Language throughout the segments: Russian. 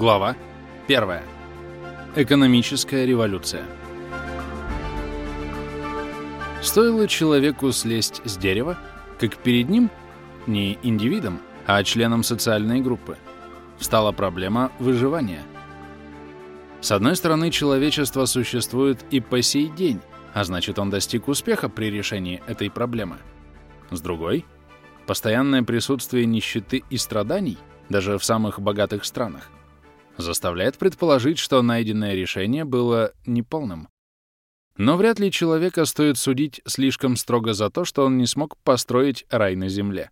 Глава 1. Экономическая революция. Стоило человеку слезть с дерева, как перед ним, не индивидом, а членом социальной группы, встала проблема выживания. С одной стороны, человечество существует и по сей день, а значит, он достиг успеха при решении этой проблемы. С другой, постоянное присутствие нищеты и страданий, даже в самых богатых странах, заставляет предположить, что найденное решение было неполным. Но вряд ли человека стоит судить слишком строго за то, что он не смог построить рай на Земле.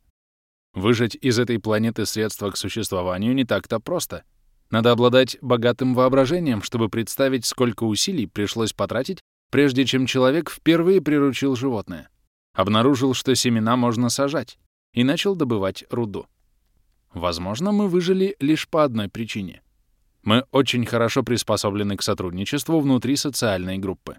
Выжать из этой планеты средства к существованию не так-то просто. Надо обладать богатым воображением, чтобы представить, сколько усилий пришлось потратить, прежде чем человек впервые приручил животное, обнаружил, что семена можно сажать, и начал добывать руду. Возможно, мы выжили лишь по одной причине — мы очень хорошо приспособлены к сотрудничеству внутри социальной группы.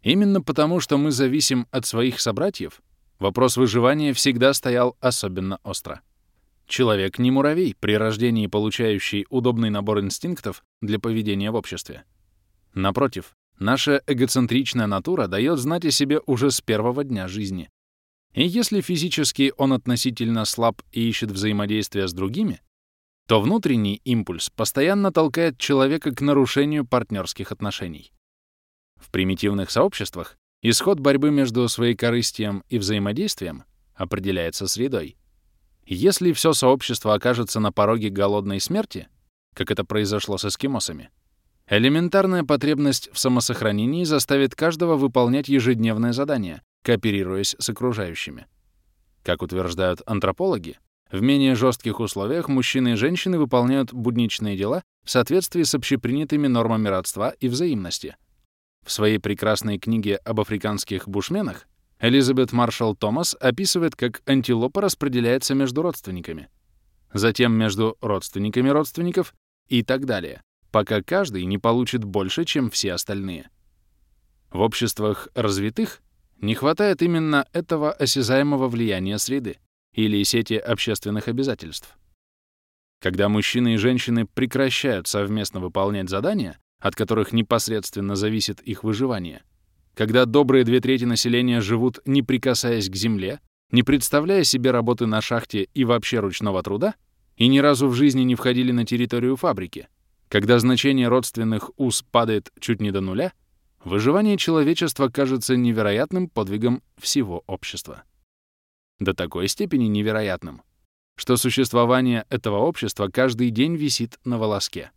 Именно потому, что мы зависим от своих собратьев, вопрос выживания всегда стоял особенно остро. Человек не муравей, при рождении получающий удобный набор инстинктов для поведения в обществе. Напротив, наша эгоцентричная натура дает знать о себе уже с первого дня жизни. И если физически он относительно слаб и ищет взаимодействия с другими, то внутренний импульс постоянно толкает человека к нарушению партнерских отношений. В примитивных сообществах исход борьбы между своекорыстием и взаимодействием определяется средой. Если все сообщество окажется на пороге голодной смерти, как это произошло с эскимосами, элементарная потребность в самосохранении заставит каждого выполнять ежедневное задание, кооперируясь с окружающими. Как утверждают антропологи, в менее жестких условиях мужчины и женщины выполняют будничные дела в соответствии с общепринятыми нормами родства и взаимности. В своей прекрасной книге об африканских бушменах Элизабет Маршалл Томас описывает, как антилопа распределяется между родственниками, затем между родственниками родственников и так далее, пока каждый не получит больше, чем все остальные. В обществах развитых не хватает именно этого осязаемого влияния среды или сети общественных обязательств. Когда мужчины и женщины прекращают совместно выполнять задания, от которых непосредственно зависит их выживание, когда добрые две трети населения живут, не прикасаясь к земле, не представляя себе работы на шахте и вообще ручного труда, и ни разу в жизни не входили на территорию фабрики, когда значение родственных уз падает чуть не до нуля, выживание человечества кажется невероятным подвигом всего общества до такой степени невероятным, что существование этого общества каждый день висит на волоске.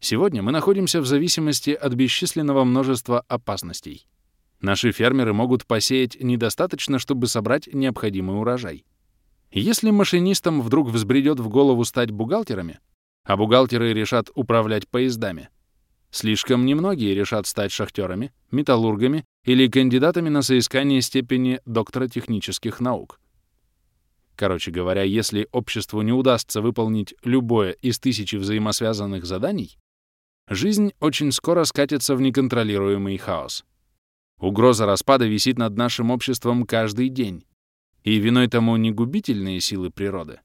Сегодня мы находимся в зависимости от бесчисленного множества опасностей. Наши фермеры могут посеять недостаточно, чтобы собрать необходимый урожай. Если машинистам вдруг взбредет в голову стать бухгалтерами, а бухгалтеры решат управлять поездами, слишком немногие решат стать шахтерами, металлургами или кандидатами на соискание степени доктора технических наук. Короче говоря, если обществу не удастся выполнить любое из тысячи взаимосвязанных заданий, жизнь очень скоро скатится в неконтролируемый хаос. Угроза распада висит над нашим обществом каждый день, и виной тому не губительные силы природы,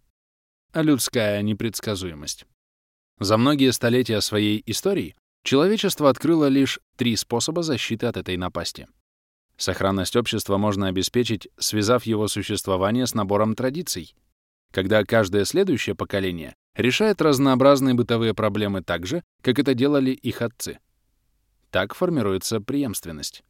а людская непредсказуемость. За многие столетия своей истории Человечество открыло лишь три способа защиты от этой напасти. Сохранность общества можно обеспечить, связав его существование с набором традиций, когда каждое следующее поколение решает разнообразные бытовые проблемы так же, как это делали их отцы. Так формируется преемственность.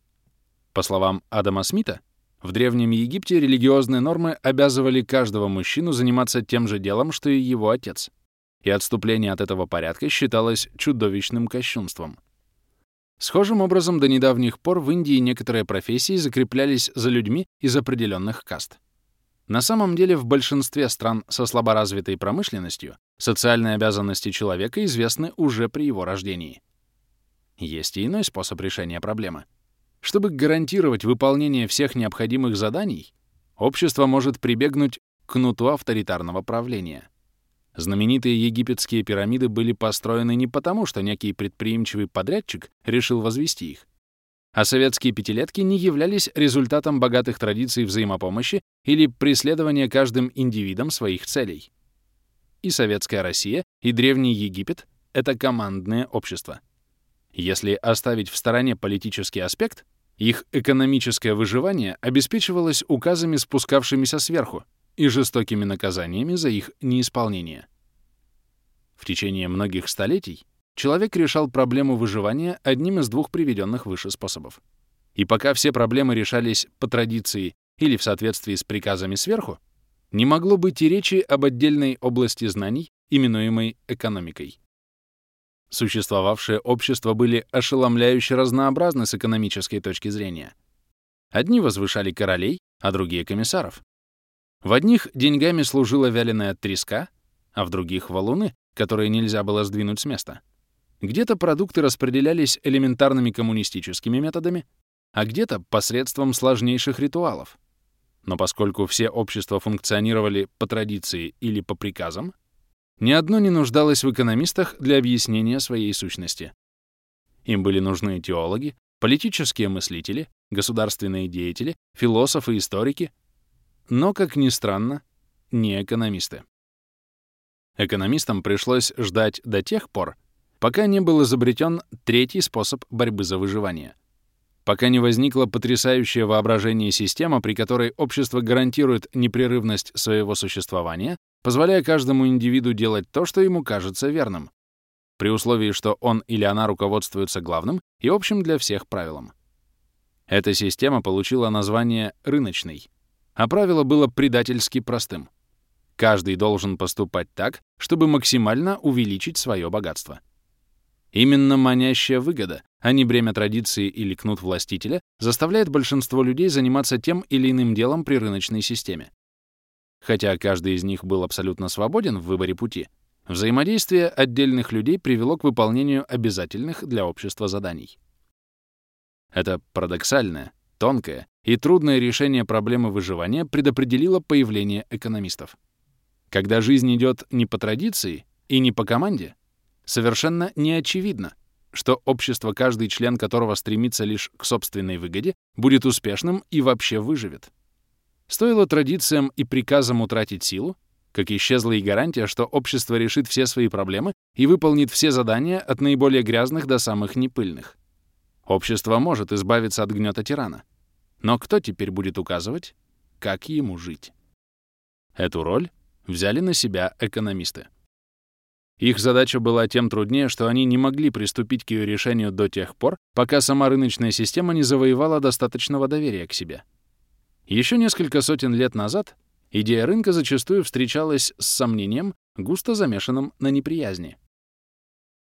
По словам Адама Смита, в Древнем Египте религиозные нормы обязывали каждого мужчину заниматься тем же делом, что и его отец и отступление от этого порядка считалось чудовищным кощунством. Схожим образом до недавних пор в Индии некоторые профессии закреплялись за людьми из определенных каст. На самом деле в большинстве стран со слаборазвитой промышленностью социальные обязанности человека известны уже при его рождении. Есть и иной способ решения проблемы. Чтобы гарантировать выполнение всех необходимых заданий, общество может прибегнуть к кнуту авторитарного правления — Знаменитые египетские пирамиды были построены не потому, что некий предприимчивый подрядчик решил возвести их, а советские пятилетки не являлись результатом богатых традиций взаимопомощи или преследования каждым индивидом своих целей. И советская Россия, и Древний Египет — это командное общество. Если оставить в стороне политический аспект, их экономическое выживание обеспечивалось указами, спускавшимися сверху, и жестокими наказаниями за их неисполнение. В течение многих столетий человек решал проблему выживания одним из двух приведенных выше способов. И пока все проблемы решались по традиции или в соответствии с приказами сверху, не могло быть и речи об отдельной области знаний, именуемой экономикой. Существовавшие общества были ошеломляюще разнообразны с экономической точки зрения. Одни возвышали королей, а другие — комиссаров. В одних деньгами служила вяленая треска, а в других — валуны, которые нельзя было сдвинуть с места. Где-то продукты распределялись элементарными коммунистическими методами, а где-то посредством сложнейших ритуалов. Но поскольку все общества функционировали по традиции или по приказам, ни одно не нуждалось в экономистах для объяснения своей сущности. Им были нужны теологи, политические мыслители, государственные деятели, философы, историки, но, как ни странно, не экономисты. Экономистам пришлось ждать до тех пор, пока не был изобретен третий способ борьбы за выживание. Пока не возникла потрясающее воображение система, при которой общество гарантирует непрерывность своего существования, позволяя каждому индивиду делать то, что ему кажется верным, при условии, что он или она руководствуются главным и общим для всех правилом. Эта система получила название «рыночной», а правило было предательски простым. Каждый должен поступать так, чтобы максимально увеличить свое богатство. Именно манящая выгода, а не бремя традиции или кнут властителя, заставляет большинство людей заниматься тем или иным делом при рыночной системе. Хотя каждый из них был абсолютно свободен в выборе пути, взаимодействие отдельных людей привело к выполнению обязательных для общества заданий. Это парадоксальное, тонкое и трудное решение проблемы выживания предопределило появление экономистов. Когда жизнь идет не по традиции и не по команде, совершенно не очевидно, что общество, каждый член которого стремится лишь к собственной выгоде, будет успешным и вообще выживет. Стоило традициям и приказам утратить силу, как исчезла и гарантия, что общество решит все свои проблемы и выполнит все задания от наиболее грязных до самых непыльных. Общество может избавиться от гнета тирана. Но кто теперь будет указывать, как ему жить? Эту роль взяли на себя экономисты. Их задача была тем труднее, что они не могли приступить к ее решению до тех пор, пока сама рыночная система не завоевала достаточного доверия к себе. Еще несколько сотен лет назад идея рынка зачастую встречалась с сомнением, густо замешанным на неприязни.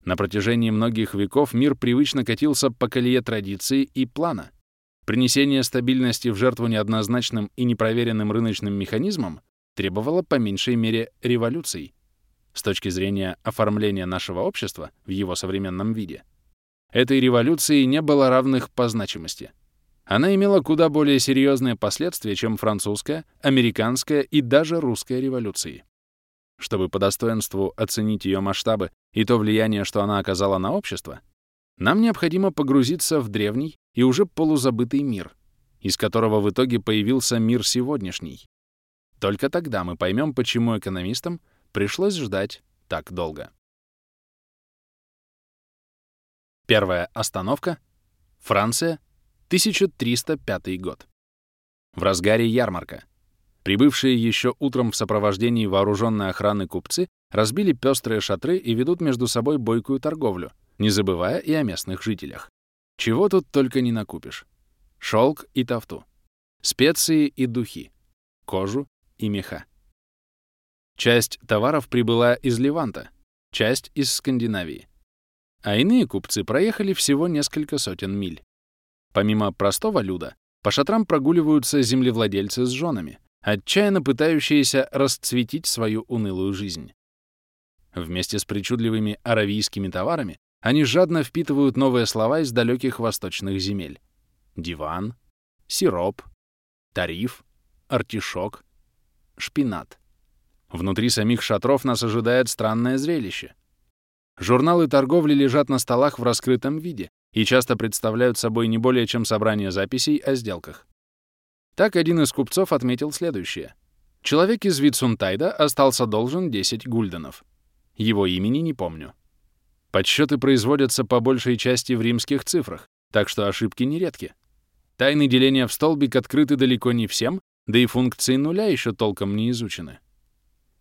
На протяжении многих веков мир привычно катился по колее традиции и плана. Принесение стабильности в жертву неоднозначным и непроверенным рыночным механизмам требовало по меньшей мере революций. С точки зрения оформления нашего общества в его современном виде, этой революции не было равных по значимости — она имела куда более серьезные последствия, чем французская, американская и даже русская революции. Чтобы по достоинству оценить ее масштабы и то влияние, что она оказала на общество, нам необходимо погрузиться в древний и уже полузабытый мир, из которого в итоге появился мир сегодняшний. Только тогда мы поймем, почему экономистам пришлось ждать так долго. Первая остановка — Франция, 1305 год. В разгаре ярмарка. Прибывшие еще утром в сопровождении вооруженной охраны купцы разбили пестрые шатры и ведут между собой бойкую торговлю, не забывая и о местных жителях. Чего тут только не накупишь. Шелк и тафту. Специи и духи. Кожу и меха. Часть товаров прибыла из Леванта, часть — из Скандинавии. А иные купцы проехали всего несколько сотен миль. Помимо простого люда, по шатрам прогуливаются землевладельцы с женами, отчаянно пытающиеся расцветить свою унылую жизнь. Вместе с причудливыми аравийскими товарами они жадно впитывают новые слова из далеких восточных земель. Диван, сироп, тариф, артишок, шпинат. Внутри самих шатров нас ожидает странное зрелище. Журналы торговли лежат на столах в раскрытом виде, и часто представляют собой не более чем собрание записей о сделках. Так один из купцов отметил следующее. Человек из Витсунтайда остался должен 10 гульденов. Его имени не помню. Подсчеты производятся по большей части в римских цифрах, так что ошибки нередки. Тайны деления в столбик открыты далеко не всем, да и функции нуля еще толком не изучены.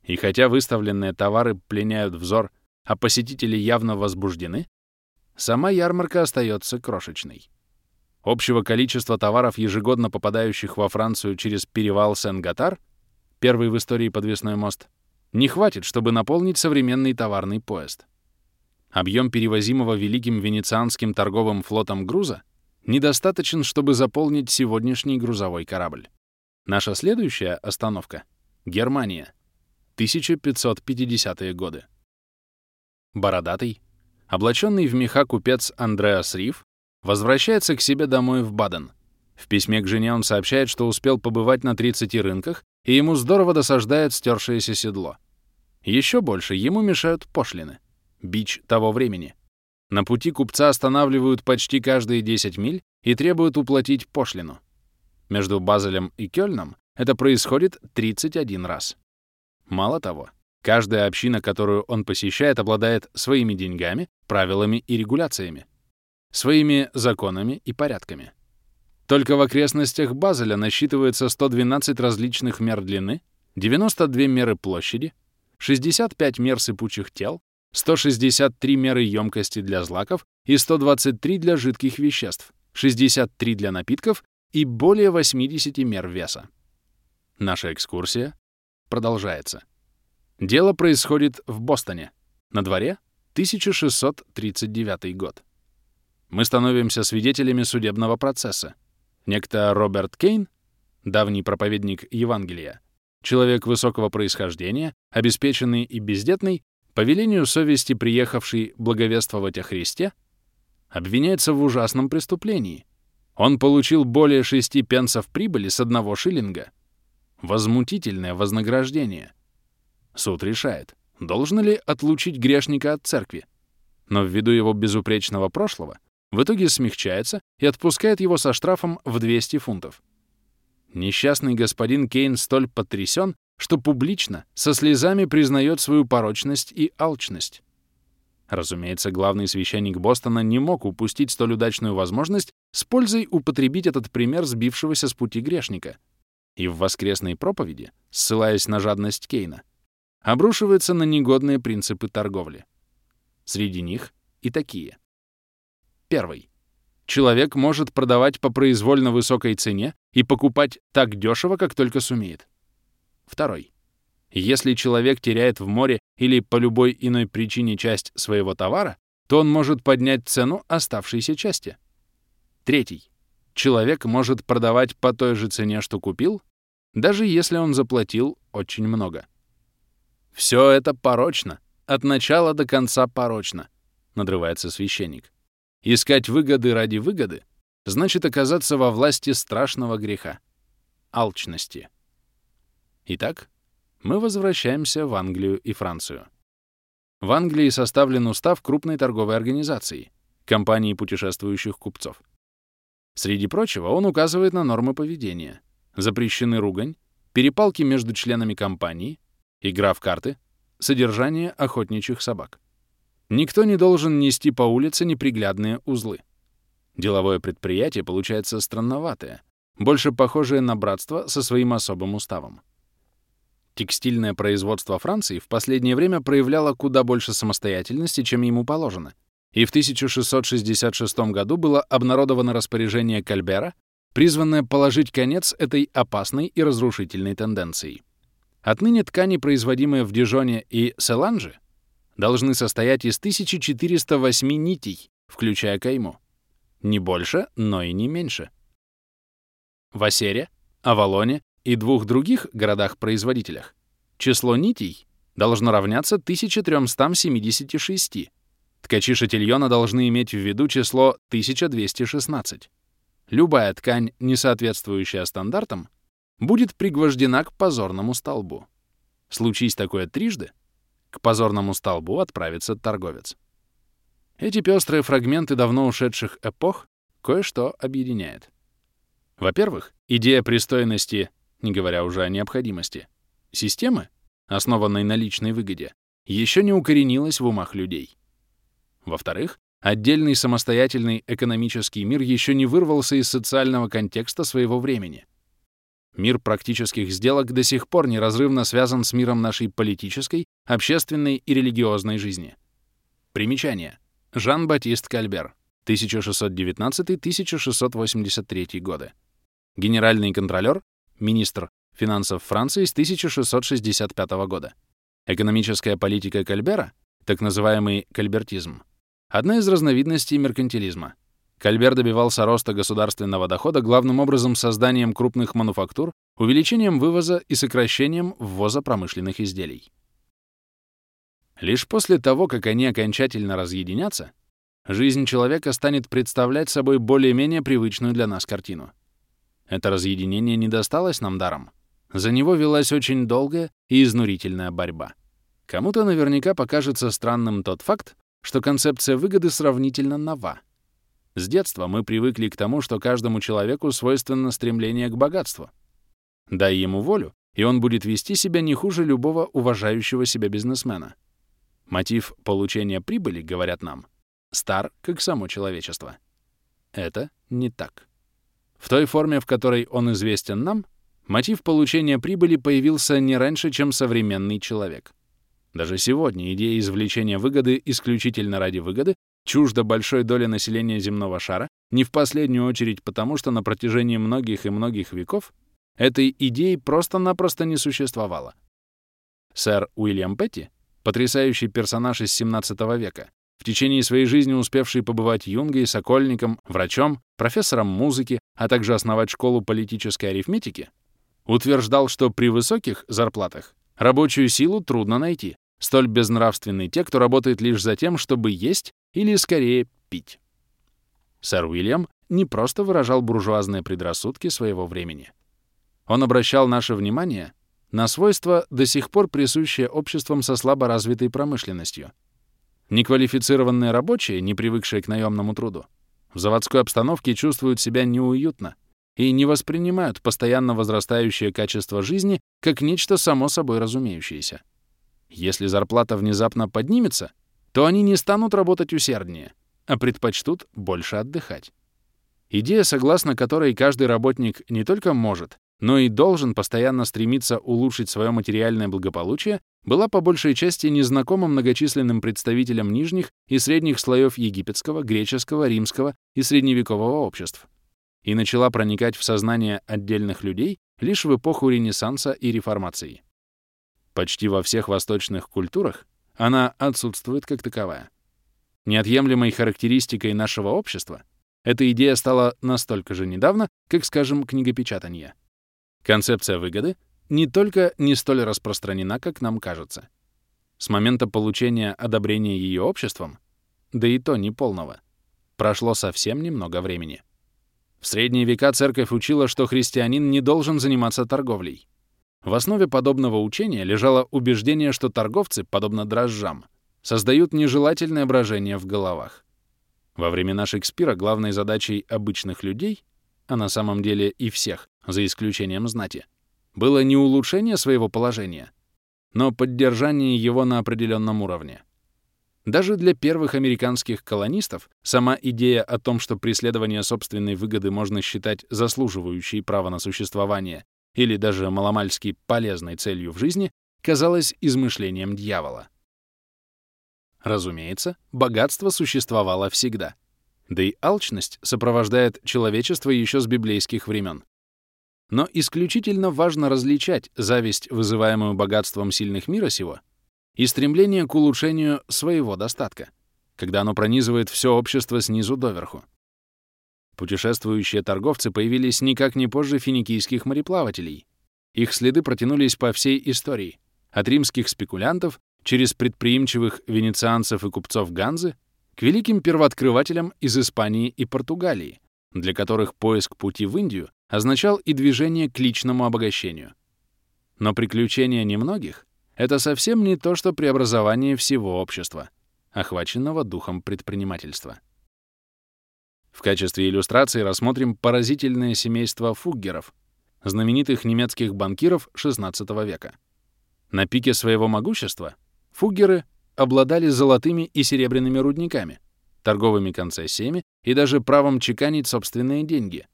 И хотя выставленные товары пленяют взор, а посетители явно возбуждены, сама ярмарка остается крошечной. Общего количества товаров, ежегодно попадающих во Францию через перевал Сен-Гатар, первый в истории подвесной мост, не хватит, чтобы наполнить современный товарный поезд. Объем перевозимого Великим Венецианским торговым флотом груза недостаточен, чтобы заполнить сегодняшний грузовой корабль. Наша следующая остановка — Германия, 1550-е годы. Бородатый, облаченный в меха купец Андреас Риф, возвращается к себе домой в Баден. В письме к жене он сообщает, что успел побывать на 30 рынках, и ему здорово досаждает стершееся седло. Еще больше ему мешают пошлины бич того времени. На пути купца останавливают почти каждые 10 миль и требуют уплатить пошлину. Между Базелем и Кёльном это происходит 31 раз. Мало того, каждая община, которую он посещает, обладает своими деньгами, правилами и регуляциями, своими законами и порядками. Только в окрестностях Базеля насчитывается 112 различных мер длины, 92 меры площади, 65 мер сыпучих тел, 163 меры емкости для злаков и 123 для жидких веществ, 63 для напитков и более 80 мер веса. Наша экскурсия продолжается. Дело происходит в Бостоне. На дворе 1639 год. Мы становимся свидетелями судебного процесса. Некто Роберт Кейн, давний проповедник Евангелия, человек высокого происхождения, обеспеченный и бездетный, по велению совести приехавший благовествовать о Христе, обвиняется в ужасном преступлении. Он получил более шести пенсов прибыли с одного шиллинга. Возмутительное вознаграждение. Суд решает, должен ли отлучить грешника от церкви. Но ввиду его безупречного прошлого, в итоге смягчается и отпускает его со штрафом в 200 фунтов. Несчастный господин Кейн столь потрясен, что публично, со слезами признает свою порочность и алчность. Разумеется, главный священник Бостона не мог упустить столь удачную возможность с пользой употребить этот пример сбившегося с пути грешника. И в воскресной проповеди, ссылаясь на жадность Кейна, обрушивается на негодные принципы торговли. Среди них и такие. Первый. Человек может продавать по произвольно высокой цене и покупать так дешево, как только сумеет. Второй. Если человек теряет в море или по любой иной причине часть своего товара, то он может поднять цену оставшейся части. Третий. Человек может продавать по той же цене, что купил, даже если он заплатил очень много. Все это порочно, от начала до конца порочно, надрывается священник. Искать выгоды ради выгоды значит оказаться во власти страшного греха — алчности. Итак, мы возвращаемся в Англию и Францию. В Англии составлен устав крупной торговой организации — компании путешествующих купцов. Среди прочего, он указывает на нормы поведения. Запрещены ругань, перепалки между членами компании, игра в карты, содержание охотничьих собак. Никто не должен нести по улице неприглядные узлы. Деловое предприятие получается странноватое, больше похожее на братство со своим особым уставом. Текстильное производство Франции в последнее время проявляло куда больше самостоятельности, чем ему положено, и в 1666 году было обнародовано распоряжение Кальбера, призванное положить конец этой опасной и разрушительной тенденции. Отныне ткани, производимые в Дижоне и Селанже, должны состоять из 1408 нитей, включая кайму. Не больше, но и не меньше. В Осере, Авалоне и двух других городах-производителях число нитей должно равняться 1376. Ткачи шатильона должны иметь в виду число 1216. Любая ткань, не соответствующая стандартам, будет пригвождена к позорному столбу. Случись такое трижды, к позорному столбу отправится торговец. Эти пестрые фрагменты давно ушедших эпох кое-что объединяет. Во-первых, идея пристойности не говоря уже о необходимости, системы, основанной на личной выгоде, еще не укоренилась в умах людей. Во-вторых, отдельный самостоятельный экономический мир еще не вырвался из социального контекста своего времени. Мир практических сделок до сих пор неразрывно связан с миром нашей политической, общественной и религиозной жизни. Примечание. Жан-Батист Кальбер, 1619-1683 годы. Генеральный контролер, министр финансов Франции с 1665 года. Экономическая политика Кальбера, так называемый кальбертизм, одна из разновидностей меркантилизма. Кальбер добивался роста государственного дохода главным образом созданием крупных мануфактур, увеличением вывоза и сокращением ввоза промышленных изделий. Лишь после того, как они окончательно разъединятся, жизнь человека станет представлять собой более-менее привычную для нас картину. Это разъединение не досталось нам даром. За него велась очень долгая и изнурительная борьба. Кому-то наверняка покажется странным тот факт, что концепция выгоды сравнительно нова. С детства мы привыкли к тому, что каждому человеку свойственно стремление к богатству. Дай ему волю, и он будет вести себя не хуже любого уважающего себя бизнесмена. Мотив получения прибыли, говорят нам, стар, как само человечество. Это не так. В той форме, в которой он известен нам, мотив получения прибыли появился не раньше, чем современный человек. Даже сегодня идея извлечения выгоды исключительно ради выгоды чужда большой доли населения земного шара, не в последнюю очередь потому, что на протяжении многих и многих веков этой идеи просто-напросто не существовало. Сэр Уильям Петти, потрясающий персонаж из 17 века, в течение своей жизни успевший побывать юнгой, сокольником, врачом, профессором музыки, а также основать школу политической арифметики, утверждал, что при высоких зарплатах рабочую силу трудно найти, столь безнравственны те, кто работает лишь за тем, чтобы есть или, скорее, пить. Сэр Уильям не просто выражал буржуазные предрассудки своего времени. Он обращал наше внимание на свойства, до сих пор присущие обществам со слабо развитой промышленностью — Неквалифицированные рабочие, не привыкшие к наемному труду, в заводской обстановке чувствуют себя неуютно и не воспринимают постоянно возрастающее качество жизни как нечто само собой разумеющееся. Если зарплата внезапно поднимется, то они не станут работать усерднее, а предпочтут больше отдыхать. Идея, согласно которой каждый работник не только может, но и должен постоянно стремиться улучшить свое материальное благополучие, была по большей части незнакома многочисленным представителям нижних и средних слоев египетского, греческого, римского и средневекового обществ и начала проникать в сознание отдельных людей лишь в эпоху Ренессанса и Реформации. Почти во всех восточных культурах она отсутствует как таковая. Неотъемлемой характеристикой нашего общества эта идея стала настолько же недавно, как, скажем, книгопечатание — Концепция выгоды не только не столь распространена, как нам кажется. С момента получения одобрения ее обществом, да и то неполного, прошло совсем немного времени. В средние века церковь учила, что христианин не должен заниматься торговлей. В основе подобного учения лежало убеждение, что торговцы, подобно дрожжам, создают нежелательное брожение в головах. Во времена Шекспира главной задачей обычных людей, а на самом деле и всех, за исключением знати, было не улучшение своего положения, но поддержание его на определенном уровне. Даже для первых американских колонистов сама идея о том, что преследование собственной выгоды можно считать заслуживающей права на существование или даже маломальски полезной целью в жизни, казалась измышлением дьявола. Разумеется, богатство существовало всегда. Да и алчность сопровождает человечество еще с библейских времен. Но исключительно важно различать зависть, вызываемую богатством сильных мира сего, и стремление к улучшению своего достатка, когда оно пронизывает все общество снизу доверху. Путешествующие торговцы появились никак не позже финикийских мореплавателей. Их следы протянулись по всей истории, от римских спекулянтов через предприимчивых венецианцев и купцов Ганзы к великим первооткрывателям из Испании и Португалии, для которых поиск пути в Индию означал и движение к личному обогащению. Но приключения немногих — это совсем не то, что преобразование всего общества, охваченного духом предпринимательства. В качестве иллюстрации рассмотрим поразительное семейство фуггеров, знаменитых немецких банкиров XVI века. На пике своего могущества фуггеры, обладали золотыми и серебряными рудниками, торговыми концессиями и даже правом чеканить собственные деньги.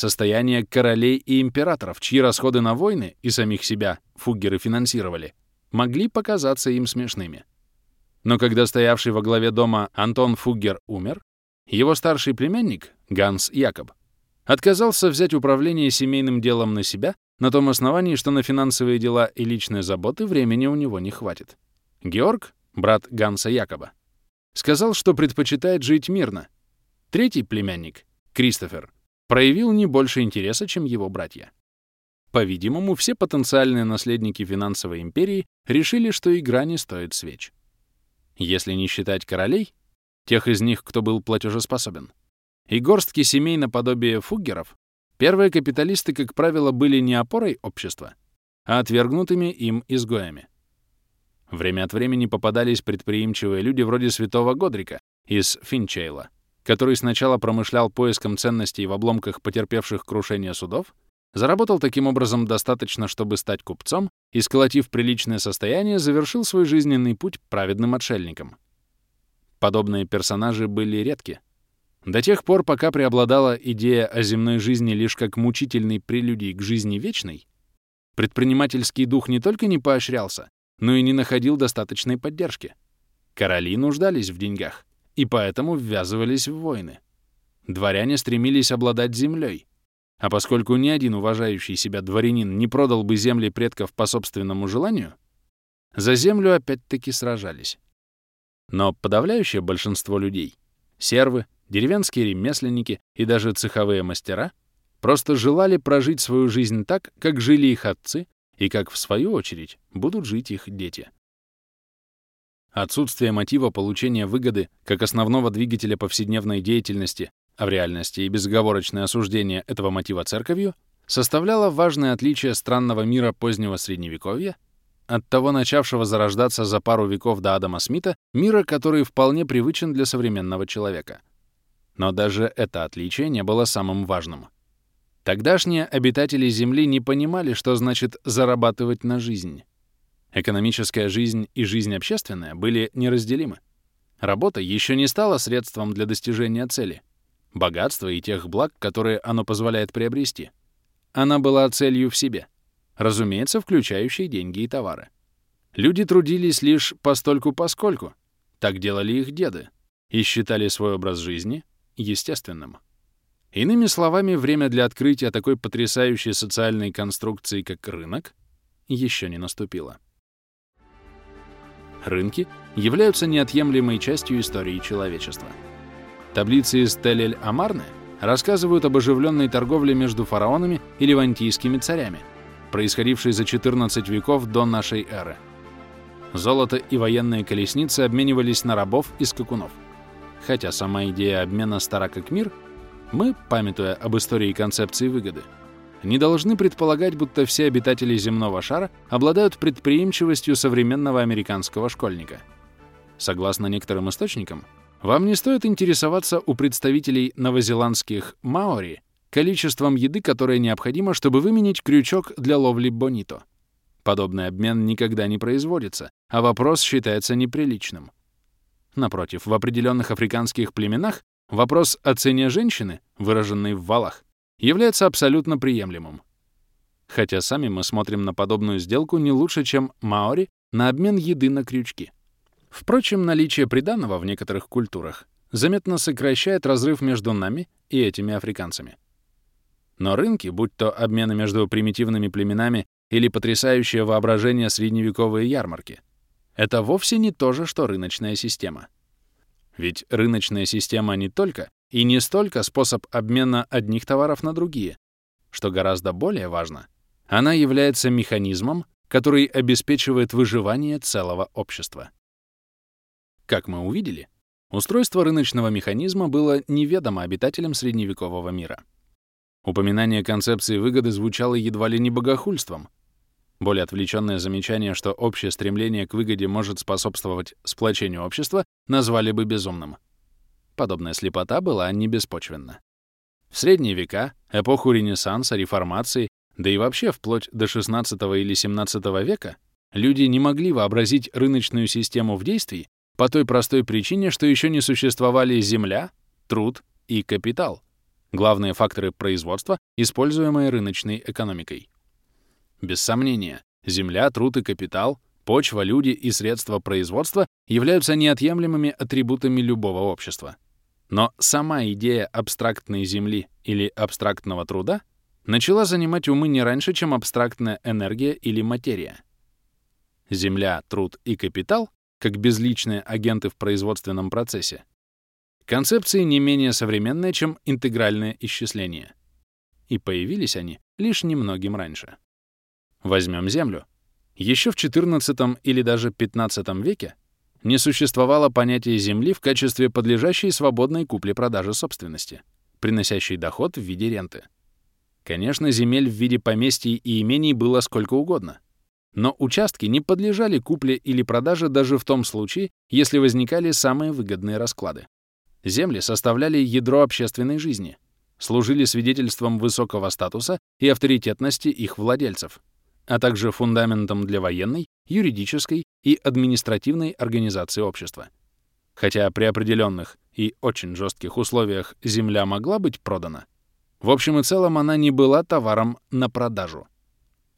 Состояние королей и императоров, чьи расходы на войны и самих себя фуггеры финансировали, могли показаться им смешными. Но когда стоявший во главе дома Антон Фуггер умер, его старший племянник, Ганс Якоб, отказался взять управление семейным делом на себя на том основании, что на финансовые дела и личные заботы времени у него не хватит. Георг, брат Ганса Якоба, сказал, что предпочитает жить мирно. Третий племянник, Кристофер, проявил не больше интереса, чем его братья. По-видимому, все потенциальные наследники финансовой империи решили, что игра не стоит свеч. Если не считать королей, тех из них, кто был платежеспособен, и горстки семей наподобие фуггеров, первые капиталисты, как правило, были не опорой общества, а отвергнутыми им изгоями. Время от времени попадались предприимчивые люди вроде святого Годрика из Финчейла, который сначала промышлял поиском ценностей в обломках потерпевших крушение судов, заработал таким образом достаточно, чтобы стать купцом, и, сколотив приличное состояние, завершил свой жизненный путь праведным отшельником. Подобные персонажи были редки. До тех пор, пока преобладала идея о земной жизни лишь как мучительной прелюдии к жизни вечной, предпринимательский дух не только не поощрялся, но и не находил достаточной поддержки. Короли нуждались в деньгах и поэтому ввязывались в войны. Дворяне стремились обладать землей, а поскольку ни один уважающий себя дворянин не продал бы земли предков по собственному желанию, за землю опять-таки сражались. Но подавляющее большинство людей — сервы, деревенские ремесленники и даже цеховые мастера — просто желали прожить свою жизнь так, как жили их отцы и как, в свою очередь, будут жить их дети. Отсутствие мотива получения выгоды как основного двигателя повседневной деятельности, а в реальности и безоговорочное осуждение этого мотива церковью, составляло важное отличие странного мира позднего Средневековья от того начавшего зарождаться за пару веков до Адама Смита мира, который вполне привычен для современного человека. Но даже это отличие не было самым важным — Тогдашние обитатели Земли не понимали, что значит зарабатывать на жизнь. Экономическая жизнь и жизнь общественная были неразделимы. Работа еще не стала средством для достижения цели, богатства и тех благ, которые оно позволяет приобрести. Она была целью в себе, разумеется, включающей деньги и товары. Люди трудились лишь постольку-поскольку, так делали их деды, и считали свой образ жизни естественным. Иными словами, время для открытия такой потрясающей социальной конструкции, как рынок, еще не наступило. Рынки являются неотъемлемой частью истории человечества. Таблицы из Телель-Амарны рассказывают об оживленной торговле между фараонами и левантийскими царями, происходившей за 14 веков до нашей эры. Золото и военные колесницы обменивались на рабов и скакунов. Хотя сама идея обмена стара как мир — мы, памятуя об истории концепции выгоды, не должны предполагать, будто все обитатели земного шара обладают предприимчивостью современного американского школьника. Согласно некоторым источникам, вам не стоит интересоваться у представителей новозеландских маори количеством еды, которое необходимо, чтобы выменить крючок для ловли бонито. Подобный обмен никогда не производится, а вопрос считается неприличным. Напротив, в определенных африканских племенах Вопрос о цене женщины, выраженной в валах, является абсолютно приемлемым. Хотя сами мы смотрим на подобную сделку не лучше, чем маори на обмен еды на крючки. Впрочем, наличие приданного в некоторых культурах заметно сокращает разрыв между нами и этими африканцами. Но рынки, будь то обмены между примитивными племенами или потрясающее воображение средневековые ярмарки, это вовсе не то же, что рыночная система — ведь рыночная система не только и не столько способ обмена одних товаров на другие. Что гораздо более важно, она является механизмом, который обеспечивает выживание целого общества. Как мы увидели, устройство рыночного механизма было неведомо обитателям средневекового мира. Упоминание концепции выгоды звучало едва ли не богохульством, более отвлеченное замечание, что общее стремление к выгоде может способствовать сплочению общества, назвали бы безумным. Подобная слепота была не беспочвенна. В средние века, эпоху Ренессанса, Реформации, да и вообще вплоть до XVI или XVII века, люди не могли вообразить рыночную систему в действии по той простой причине, что еще не существовали земля, труд и капитал, главные факторы производства, используемые рыночной экономикой. Без сомнения, земля, труд и капитал, почва, люди и средства производства являются неотъемлемыми атрибутами любого общества. Но сама идея абстрактной земли или абстрактного труда начала занимать умы не раньше, чем абстрактная энергия или материя. Земля, труд и капитал, как безличные агенты в производственном процессе, концепции не менее современные, чем интегральное исчисление. И появились они лишь немногим раньше. Возьмем Землю. Еще в XIV или даже XV веке не существовало понятия земли в качестве подлежащей свободной купле-продаже собственности, приносящей доход в виде ренты. Конечно, земель в виде поместий и имений было сколько угодно. Но участки не подлежали купле или продаже даже в том случае, если возникали самые выгодные расклады. Земли составляли ядро общественной жизни, служили свидетельством высокого статуса и авторитетности их владельцев, а также фундаментом для военной, юридической и административной организации общества. Хотя при определенных и очень жестких условиях земля могла быть продана, в общем и целом она не была товаром на продажу.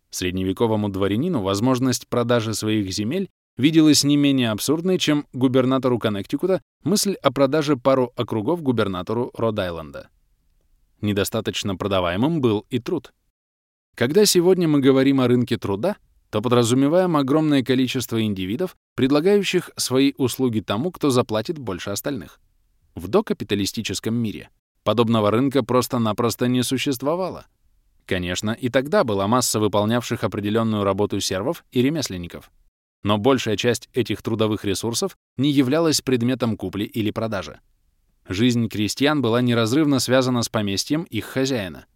Средневековому дворянину возможность продажи своих земель виделась не менее абсурдной, чем губернатору Коннектикута мысль о продаже пару округов губернатору Род-Айленда. Недостаточно продаваемым был и труд. Когда сегодня мы говорим о рынке труда, то подразумеваем огромное количество индивидов, предлагающих свои услуги тому, кто заплатит больше остальных. В докапиталистическом мире Подобного рынка просто-напросто не существовало. Конечно, и тогда была масса выполнявших определенную работу сервов и ремесленников. Но большая часть этих трудовых ресурсов не являлась предметом купли или продажи. Жизнь крестьян была неразрывно связана с поместьем их хозяина.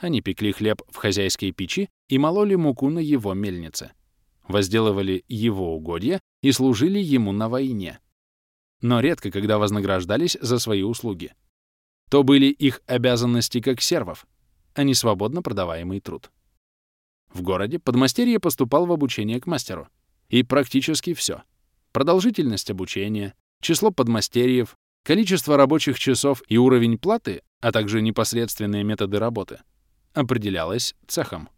Они пекли хлеб в хозяйской печи и мололи муку на его мельнице. Возделывали его угодья и служили ему на войне. Но редко когда вознаграждались за свои услуги то были их обязанности как сервов, а не свободно продаваемый труд. В городе подмастерье поступал в обучение к мастеру. И практически все. Продолжительность обучения, число подмастерьев, количество рабочих часов и уровень платы, а также непосредственные методы работы, определялось цехом.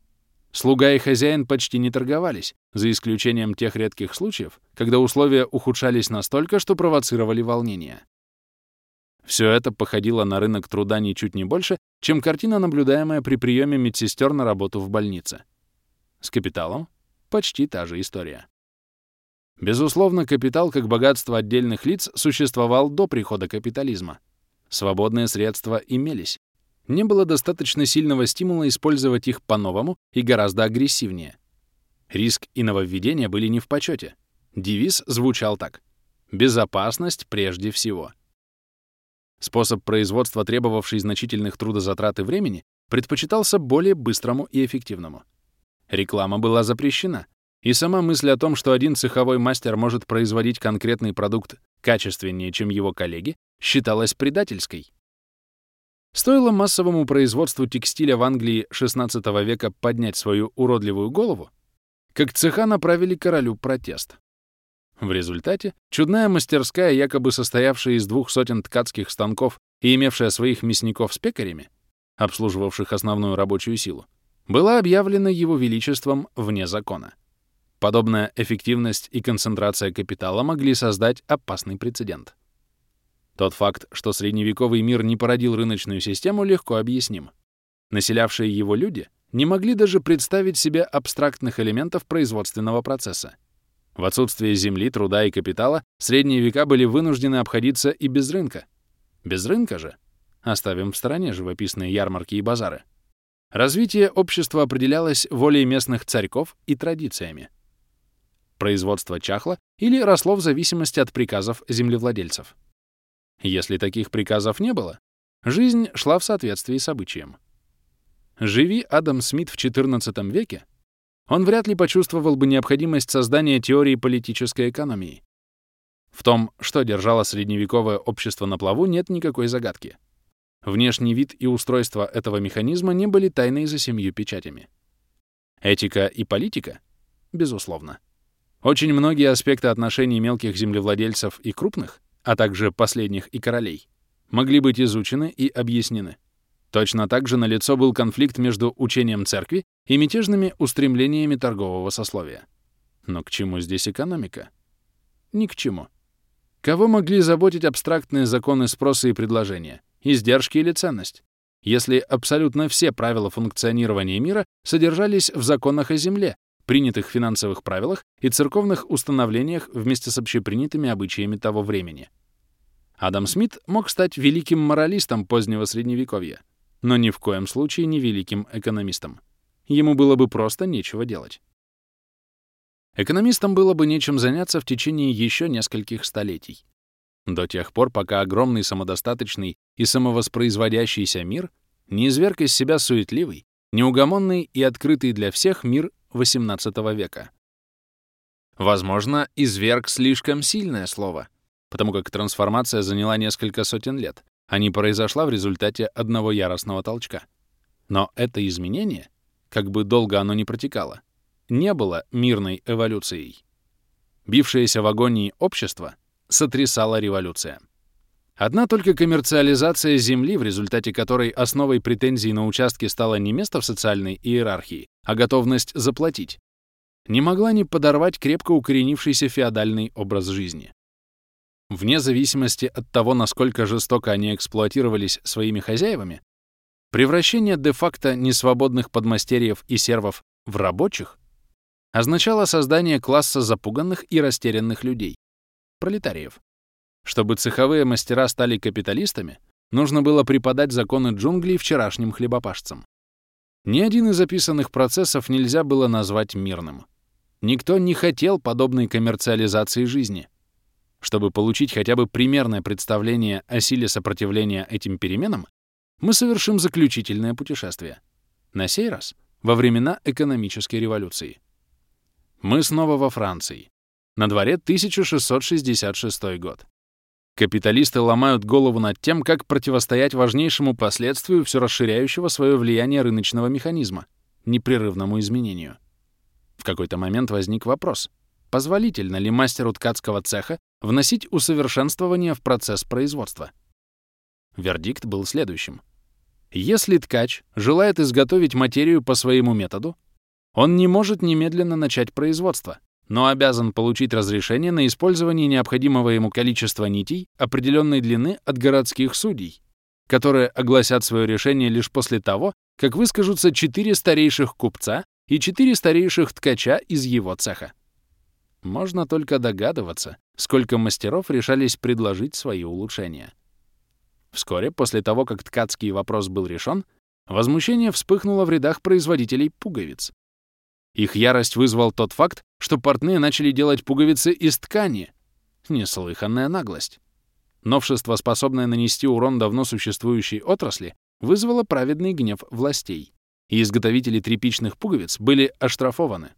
Слуга и хозяин почти не торговались, за исключением тех редких случаев, когда условия ухудшались настолько, что провоцировали волнение. Все это походило на рынок труда ничуть не больше, чем картина, наблюдаемая при приеме медсестер на работу в больнице. С капиталом почти та же история. Безусловно, капитал как богатство отдельных лиц существовал до прихода капитализма. Свободные средства имелись. Не было достаточно сильного стимула использовать их по-новому и гораздо агрессивнее. Риск и нововведения были не в почете. Девиз звучал так. «Безопасность прежде всего». Способ производства, требовавший значительных трудозатрат и времени, предпочитался более быстрому и эффективному. Реклама была запрещена, и сама мысль о том, что один цеховой мастер может производить конкретный продукт качественнее, чем его коллеги, считалась предательской. Стоило массовому производству текстиля в Англии XVI века поднять свою уродливую голову, как цеха направили королю протест. В результате чудная мастерская, якобы состоявшая из двух сотен ткацких станков и имевшая своих мясников с пекарями, обслуживавших основную рабочую силу, была объявлена его величеством вне закона. Подобная эффективность и концентрация капитала могли создать опасный прецедент. Тот факт, что средневековый мир не породил рыночную систему, легко объясним. Населявшие его люди не могли даже представить себе абстрактных элементов производственного процесса — в отсутствие земли, труда и капитала средние века были вынуждены обходиться и без рынка. Без рынка же, оставим в стороне живописные ярмарки и базары, развитие общества определялось волей местных царьков и традициями. Производство чахло или росло в зависимости от приказов землевладельцев. Если таких приказов не было, жизнь шла в соответствии с обычаем. Живи Адам Смит в XIV веке, он вряд ли почувствовал бы необходимость создания теории политической экономии. В том, что держало средневековое общество на плаву, нет никакой загадки. Внешний вид и устройство этого механизма не были тайной за семью печатями. Этика и политика Безусловно. Очень многие аспекты отношений мелких землевладельцев и крупных, а также последних и королей, могли быть изучены и объяснены. Точно так же налицо был конфликт между учением церкви и мятежными устремлениями торгового сословия. Но к чему здесь экономика? Ни к чему. Кого могли заботить абстрактные законы спроса и предложения, издержки или ценность, если абсолютно все правила функционирования мира содержались в законах о земле, принятых финансовых правилах и церковных установлениях вместе с общепринятыми обычаями того времени? Адам Смит мог стать великим моралистом позднего Средневековья, но ни в коем случае не великим экономистом. Ему было бы просто нечего делать. Экономистам было бы нечем заняться в течение еще нескольких столетий. До тех пор, пока огромный самодостаточный и самовоспроизводящийся мир не изверг из себя суетливый, неугомонный и открытый для всех мир XVIII века. Возможно, изверг слишком сильное слово, потому как трансформация заняла несколько сотен лет, а не произошла в результате одного яростного толчка. Но это изменение, как бы долго оно ни протекало, не было мирной эволюцией. Бившееся в агонии общество сотрясала революция. Одна только коммерциализация земли, в результате которой основой претензий на участки стало не место в социальной иерархии, а готовность заплатить, не могла не подорвать крепко укоренившийся феодальный образ жизни. Вне зависимости от того, насколько жестоко они эксплуатировались своими хозяевами, превращение де-факто несвободных подмастерьев и сервов в рабочих означало создание класса запуганных и растерянных людей, пролетариев. Чтобы цеховые мастера стали капиталистами, нужно было преподать законы джунглей вчерашним хлебопашцам. Ни один из записанных процессов нельзя было назвать мирным. Никто не хотел подобной коммерциализации жизни. Чтобы получить хотя бы примерное представление о силе сопротивления этим переменам, мы совершим заключительное путешествие. На сей раз во времена экономической революции. Мы снова во Франции. На дворе 1666 год. Капиталисты ломают голову над тем, как противостоять важнейшему последствию все расширяющего свое влияние рыночного механизма — непрерывному изменению. В какой-то момент возник вопрос, позволительно ли мастеру ткацкого цеха вносить усовершенствование в процесс производства? Вердикт был следующим. Если ткач желает изготовить материю по своему методу, он не может немедленно начать производство, но обязан получить разрешение на использование необходимого ему количества нитей определенной длины от городских судей, которые огласят свое решение лишь после того, как выскажутся четыре старейших купца и четыре старейших ткача из его цеха. Можно только догадываться, сколько мастеров решались предложить свои улучшения. Вскоре после того, как ткацкий вопрос был решен, возмущение вспыхнуло в рядах производителей пуговиц. Их ярость вызвал тот факт, что портные начали делать пуговицы из ткани. Неслыханная наглость. Новшество, способное нанести урон давно существующей отрасли, вызвало праведный гнев властей, и изготовители тряпичных пуговиц были оштрафованы.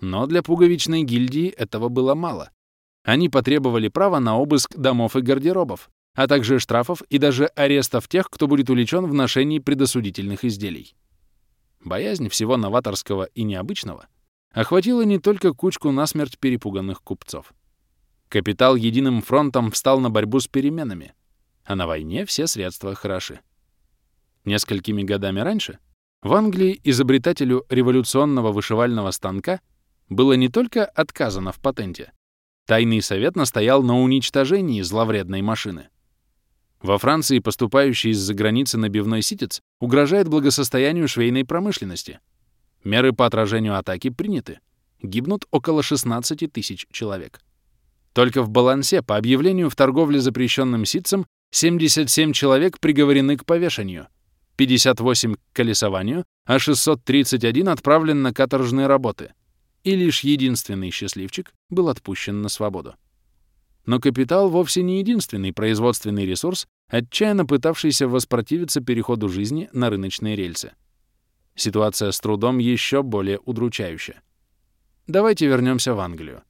Но для пуговичной гильдии этого было мало. Они потребовали права на обыск домов и гардеробов, а также штрафов и даже арестов тех, кто будет увлечен в ношении предосудительных изделий. Боязнь всего новаторского и необычного охватила не только кучку насмерть перепуганных купцов. Капитал единым фронтом встал на борьбу с переменами, а на войне все средства хороши. Несколькими годами раньше в Англии изобретателю революционного вышивального станка было не только отказано в патенте, тайный совет настоял на уничтожении зловредной машины. Во Франции поступающий из-за границы набивной ситец угрожает благосостоянию швейной промышленности. Меры по отражению атаки приняты. Гибнут около 16 тысяч человек. Только в балансе по объявлению в торговле запрещенным ситцем 77 человек приговорены к повешению, 58 — к колесованию, а 631 отправлен на каторжные работы. И лишь единственный счастливчик был отпущен на свободу. Но капитал вовсе не единственный производственный ресурс, отчаянно пытавшийся воспротивиться переходу жизни на рыночные рельсы. Ситуация с трудом еще более удручающая. Давайте вернемся в Англию.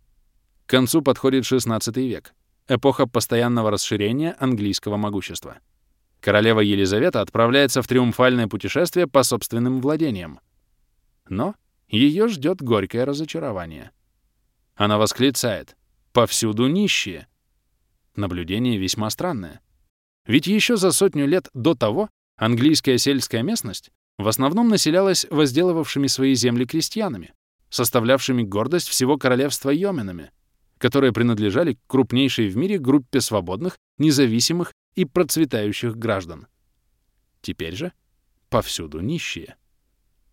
К концу подходит XVI век, эпоха постоянного расширения английского могущества. Королева Елизавета отправляется в триумфальное путешествие по собственным владениям. Но ее ждет горькое разочарование. Она восклицает «Повсюду нищие!» Наблюдение весьма странное. Ведь еще за сотню лет до того английская сельская местность в основном населялась возделывавшими свои земли крестьянами, составлявшими гордость всего королевства Йоменами, которые принадлежали к крупнейшей в мире группе свободных, независимых и процветающих граждан. Теперь же повсюду нищие.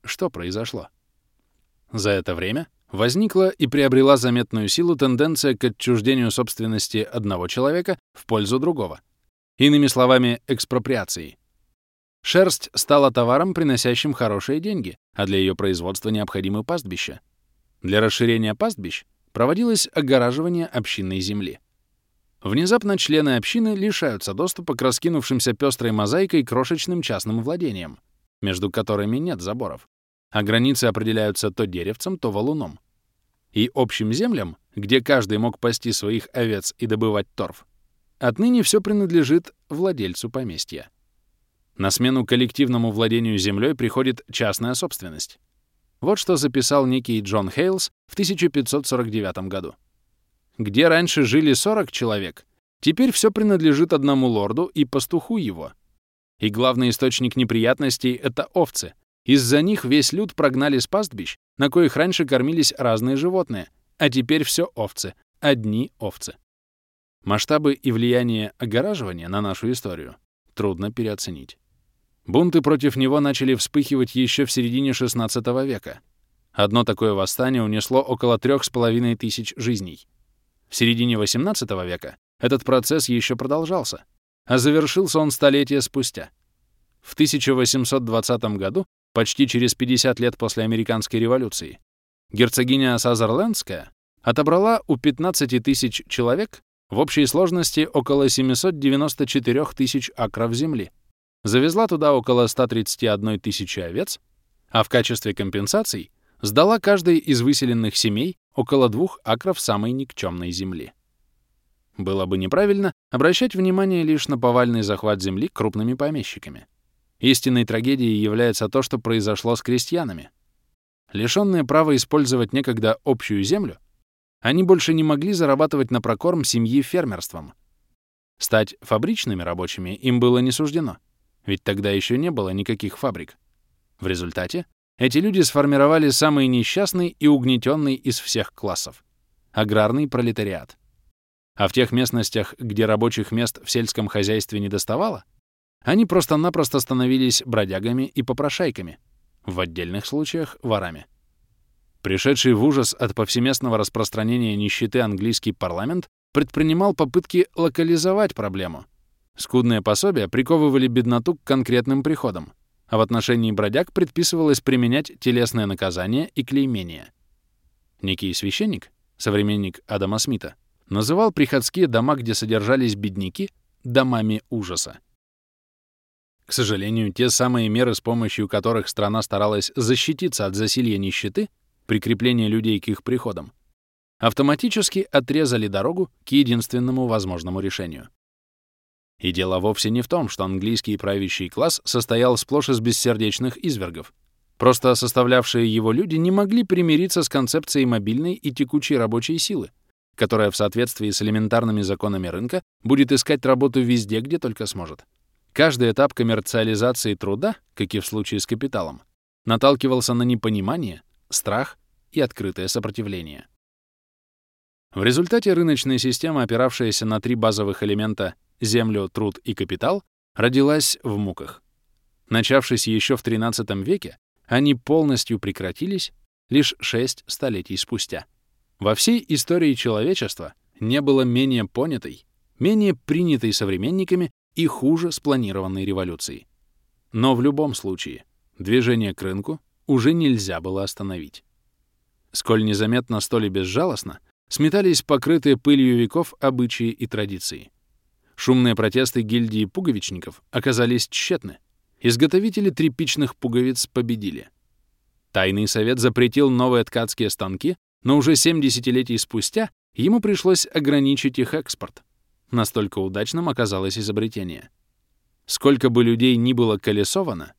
Что произошло? За это время возникла и приобрела заметную силу тенденция к отчуждению собственности одного человека в пользу другого. Иными словами, экспроприации. Шерсть стала товаром, приносящим хорошие деньги, а для ее производства необходимы пастбища. Для расширения пастбищ проводилось огораживание общинной земли. Внезапно члены общины лишаются доступа к раскинувшимся пестрой мозаикой крошечным частным владениям, между которыми нет заборов, а границы определяются то деревцем, то валуном. И общим землям, где каждый мог пасти своих овец и добывать торф, отныне все принадлежит владельцу поместья. На смену коллективному владению землей приходит частная собственность. Вот что записал некий Джон Хейлс в 1549 году. Где раньше жили 40 человек, теперь все принадлежит одному лорду и пастуху его. И главный источник неприятностей — это овцы. Из-за них весь люд прогнали с пастбищ, на коих раньше кормились разные животные, а теперь все овцы, одни овцы. Масштабы и влияние огораживания на нашу историю трудно переоценить. Бунты против него начали вспыхивать еще в середине XVI века. Одно такое восстание унесло около трех с половиной тысяч жизней. В середине XVIII века этот процесс еще продолжался, а завершился он столетия спустя. В 1820 году, почти через 50 лет после Американской революции, герцогиня Сазерлендская отобрала у 15 тысяч человек в общей сложности около 794 тысяч акров земли, завезла туда около 131 тысячи овец, а в качестве компенсаций сдала каждой из выселенных семей около двух акров самой никчемной земли. Было бы неправильно обращать внимание лишь на повальный захват земли крупными помещиками. Истинной трагедией является то, что произошло с крестьянами. Лишенные права использовать некогда общую землю, они больше не могли зарабатывать на прокорм семьи фермерством. Стать фабричными рабочими им было не суждено, ведь тогда еще не было никаких фабрик. В результате эти люди сформировали самый несчастный и угнетенный из всех классов — аграрный пролетариат. А в тех местностях, где рабочих мест в сельском хозяйстве не доставало, они просто-напросто становились бродягами и попрошайками, в отдельных случаях — ворами. Пришедший в ужас от повсеместного распространения нищеты английский парламент предпринимал попытки локализовать проблему. Скудные пособия приковывали бедноту к конкретным приходам — а в отношении бродяг предписывалось применять телесное наказание и клеймение. Некий священник, современник Адама Смита, называл приходские дома, где содержались бедняки, домами ужаса. К сожалению, те самые меры, с помощью которых страна старалась защититься от засилья нищеты, прикрепления людей к их приходам, автоматически отрезали дорогу к единственному возможному решению. И дело вовсе не в том, что английский правящий класс состоял сплошь из бессердечных извергов. Просто составлявшие его люди не могли примириться с концепцией мобильной и текучей рабочей силы, которая в соответствии с элементарными законами рынка будет искать работу везде, где только сможет. Каждый этап коммерциализации труда, как и в случае с капиталом, наталкивался на непонимание, страх и открытое сопротивление. В результате рыночная система, опиравшаяся на три базовых элемента землю, труд и капитал, родилась в муках. Начавшись еще в XIII веке, они полностью прекратились лишь шесть столетий спустя. Во всей истории человечества не было менее понятой, менее принятой современниками и хуже спланированной революции. Но в любом случае движение к рынку уже нельзя было остановить. Сколь незаметно, столь и безжалостно сметались покрытые пылью веков обычаи и традиции. Шумные протесты гильдии пуговичников оказались тщетны. Изготовители тряпичных пуговиц победили. Тайный совет запретил новые ткацкие станки, но уже 7 десятилетий спустя ему пришлось ограничить их экспорт. Настолько удачным оказалось изобретение. Сколько бы людей ни было колесовано,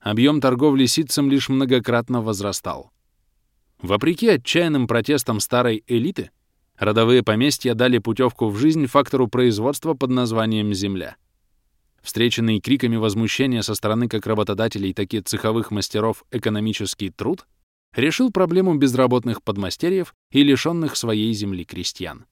объем торговли ситцем лишь многократно возрастал. Вопреки отчаянным протестам старой элиты, родовые поместья дали путевку в жизнь фактору производства под названием «земля». Встреченный криками возмущения со стороны как работодателей, так и цеховых мастеров экономический труд решил проблему безработных подмастерьев и лишенных своей земли крестьян.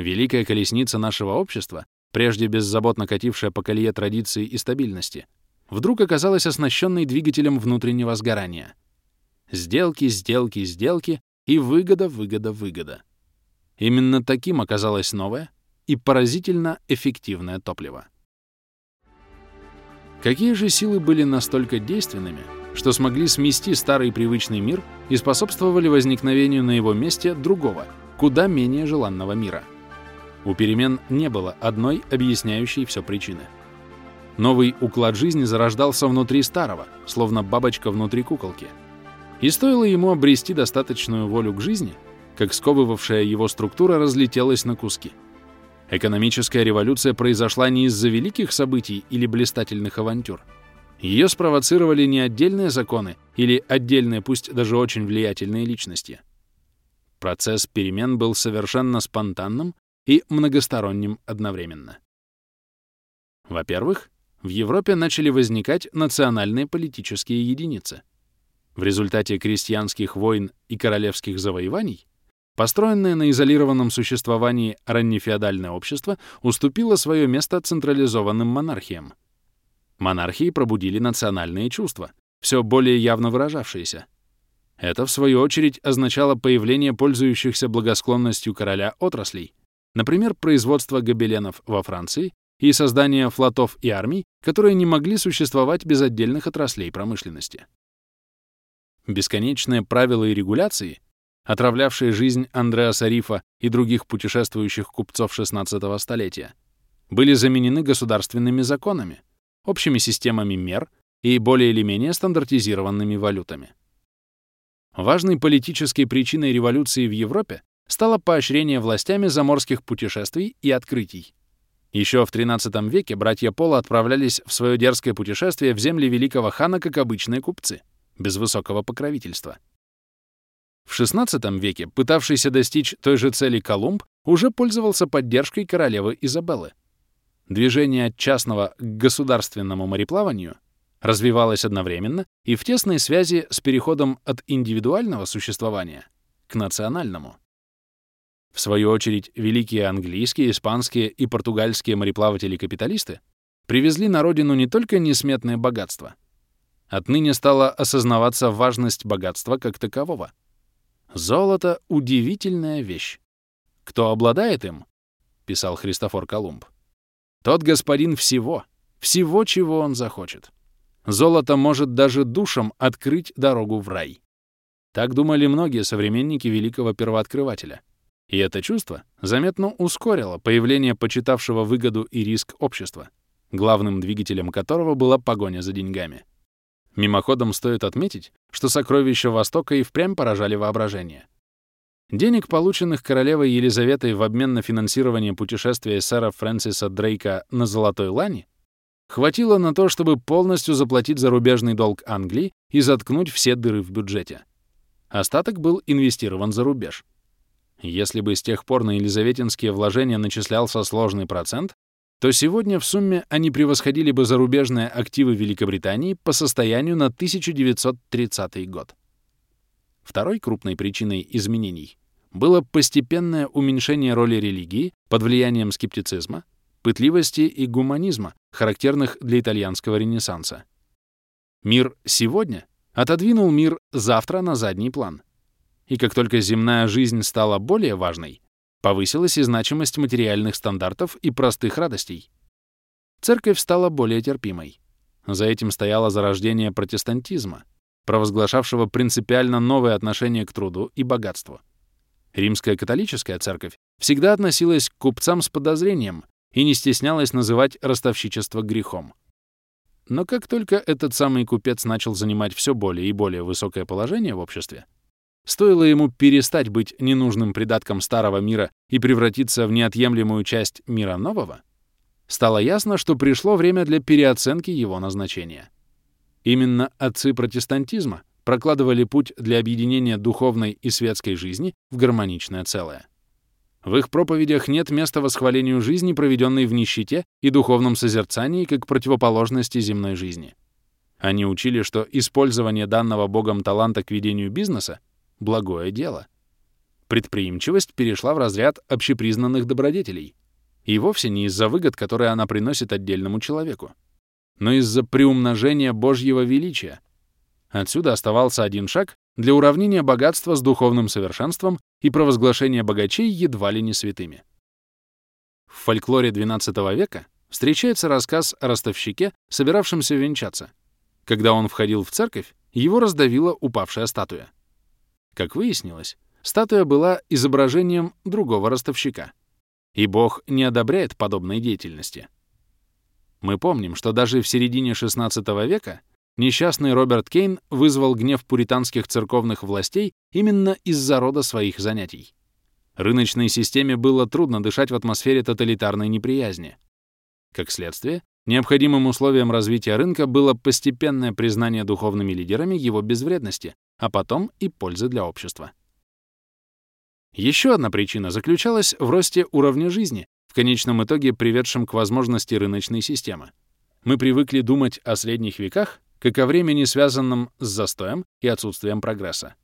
Великая колесница нашего общества, прежде беззаботно катившая по колее традиции и стабильности, вдруг оказалась оснащенной двигателем внутреннего сгорания. Сделки, сделки, сделки и выгода, выгода, выгода. Именно таким оказалось новое и поразительно эффективное топливо. Какие же силы были настолько действенными, что смогли смести старый привычный мир и способствовали возникновению на его месте другого, куда менее желанного мира? У перемен не было одной объясняющей все причины. Новый уклад жизни зарождался внутри старого, словно бабочка внутри куколки. И стоило ему обрести достаточную волю к жизни, как сковывавшая его структура разлетелась на куски. Экономическая революция произошла не из-за великих событий или блистательных авантюр. Ее спровоцировали не отдельные законы или отдельные, пусть даже очень влиятельные личности. Процесс перемен был совершенно спонтанным и многосторонним одновременно. Во-первых, в Европе начали возникать национальные политические единицы. В результате крестьянских войн и королевских завоеваний построенное на изолированном существовании раннефеодальное общество уступило свое место централизованным монархиям. Монархии пробудили национальные чувства, все более явно выражавшиеся. Это, в свою очередь, означало появление пользующихся благосклонностью короля отраслей, например, производство гобеленов во Франции и создание флотов и армий, которые не могли существовать без отдельных отраслей промышленности. Бесконечные правила и регуляции, отравлявшие жизнь Андреаса Рифа и других путешествующих купцов XVI столетия, были заменены государственными законами, общими системами мер и более или менее стандартизированными валютами. Важной политической причиной революции в Европе стало поощрение властями заморских путешествий и открытий. Еще в XIII веке братья Пола отправлялись в свое дерзкое путешествие в земли великого хана как обычные купцы, без высокого покровительства. В XVI веке пытавшийся достичь той же цели Колумб уже пользовался поддержкой королевы Изабеллы. Движение от частного к государственному мореплаванию развивалось одновременно и в тесной связи с переходом от индивидуального существования к национальному. В свою очередь, великие английские, испанские и португальские мореплаватели-капиталисты привезли на родину не только несметное богатство. Отныне стала осознаваться важность богатства как такового. Золото — удивительная вещь. Кто обладает им, писал Христофор Колумб, тот господин всего, всего, чего он захочет. Золото может даже душам открыть дорогу в рай. Так думали многие современники великого первооткрывателя — и это чувство заметно ускорило появление почитавшего выгоду и риск общества, главным двигателем которого была погоня за деньгами. Мимоходом стоит отметить, что сокровища Востока и впрямь поражали воображение. Денег, полученных королевой Елизаветой в обмен на финансирование путешествия сэра Фрэнсиса Дрейка на Золотой Лане, хватило на то, чтобы полностью заплатить зарубежный долг Англии и заткнуть все дыры в бюджете. Остаток был инвестирован за рубеж. Если бы с тех пор на елизаветинские вложения начислялся сложный процент, то сегодня в сумме они превосходили бы зарубежные активы Великобритании по состоянию на 1930 год. Второй крупной причиной изменений было постепенное уменьшение роли религии под влиянием скептицизма, пытливости и гуманизма, характерных для итальянского ренессанса. Мир сегодня отодвинул мир завтра на задний план — и как только земная жизнь стала более важной, повысилась и значимость материальных стандартов и простых радостей. Церковь стала более терпимой. За этим стояло зарождение протестантизма, провозглашавшего принципиально новое отношение к труду и богатству. Римская католическая церковь всегда относилась к купцам с подозрением и не стеснялась называть ростовщичество грехом. Но как только этот самый купец начал занимать все более и более высокое положение в обществе, Стоило ему перестать быть ненужным придатком старого мира и превратиться в неотъемлемую часть мира нового, стало ясно, что пришло время для переоценки его назначения. Именно отцы протестантизма прокладывали путь для объединения духовной и светской жизни в гармоничное целое. В их проповедях нет места восхвалению жизни, проведенной в нищете и духовном созерцании как противоположности земной жизни. Они учили, что использование данного Богом таланта к ведению бизнеса — благое дело. Предприимчивость перешла в разряд общепризнанных добродетелей. И вовсе не из-за выгод, которые она приносит отдельному человеку, но из-за приумножения Божьего величия. Отсюда оставался один шаг для уравнения богатства с духовным совершенством и провозглашения богачей едва ли не святыми. В фольклоре XII века встречается рассказ о ростовщике, собиравшемся венчаться. Когда он входил в церковь, его раздавила упавшая статуя. Как выяснилось, статуя была изображением другого ростовщика. И Бог не одобряет подобной деятельности. Мы помним, что даже в середине XVI века несчастный Роберт Кейн вызвал гнев пуританских церковных властей именно из-за рода своих занятий. Рыночной системе было трудно дышать в атмосфере тоталитарной неприязни. Как следствие, необходимым условием развития рынка было постепенное признание духовными лидерами его безвредности, а потом и пользы для общества. Еще одна причина заключалась в росте уровня жизни, в конечном итоге приведшем к возможности рыночной системы. Мы привыкли думать о средних веках как о времени, связанном с застоем и отсутствием прогресса.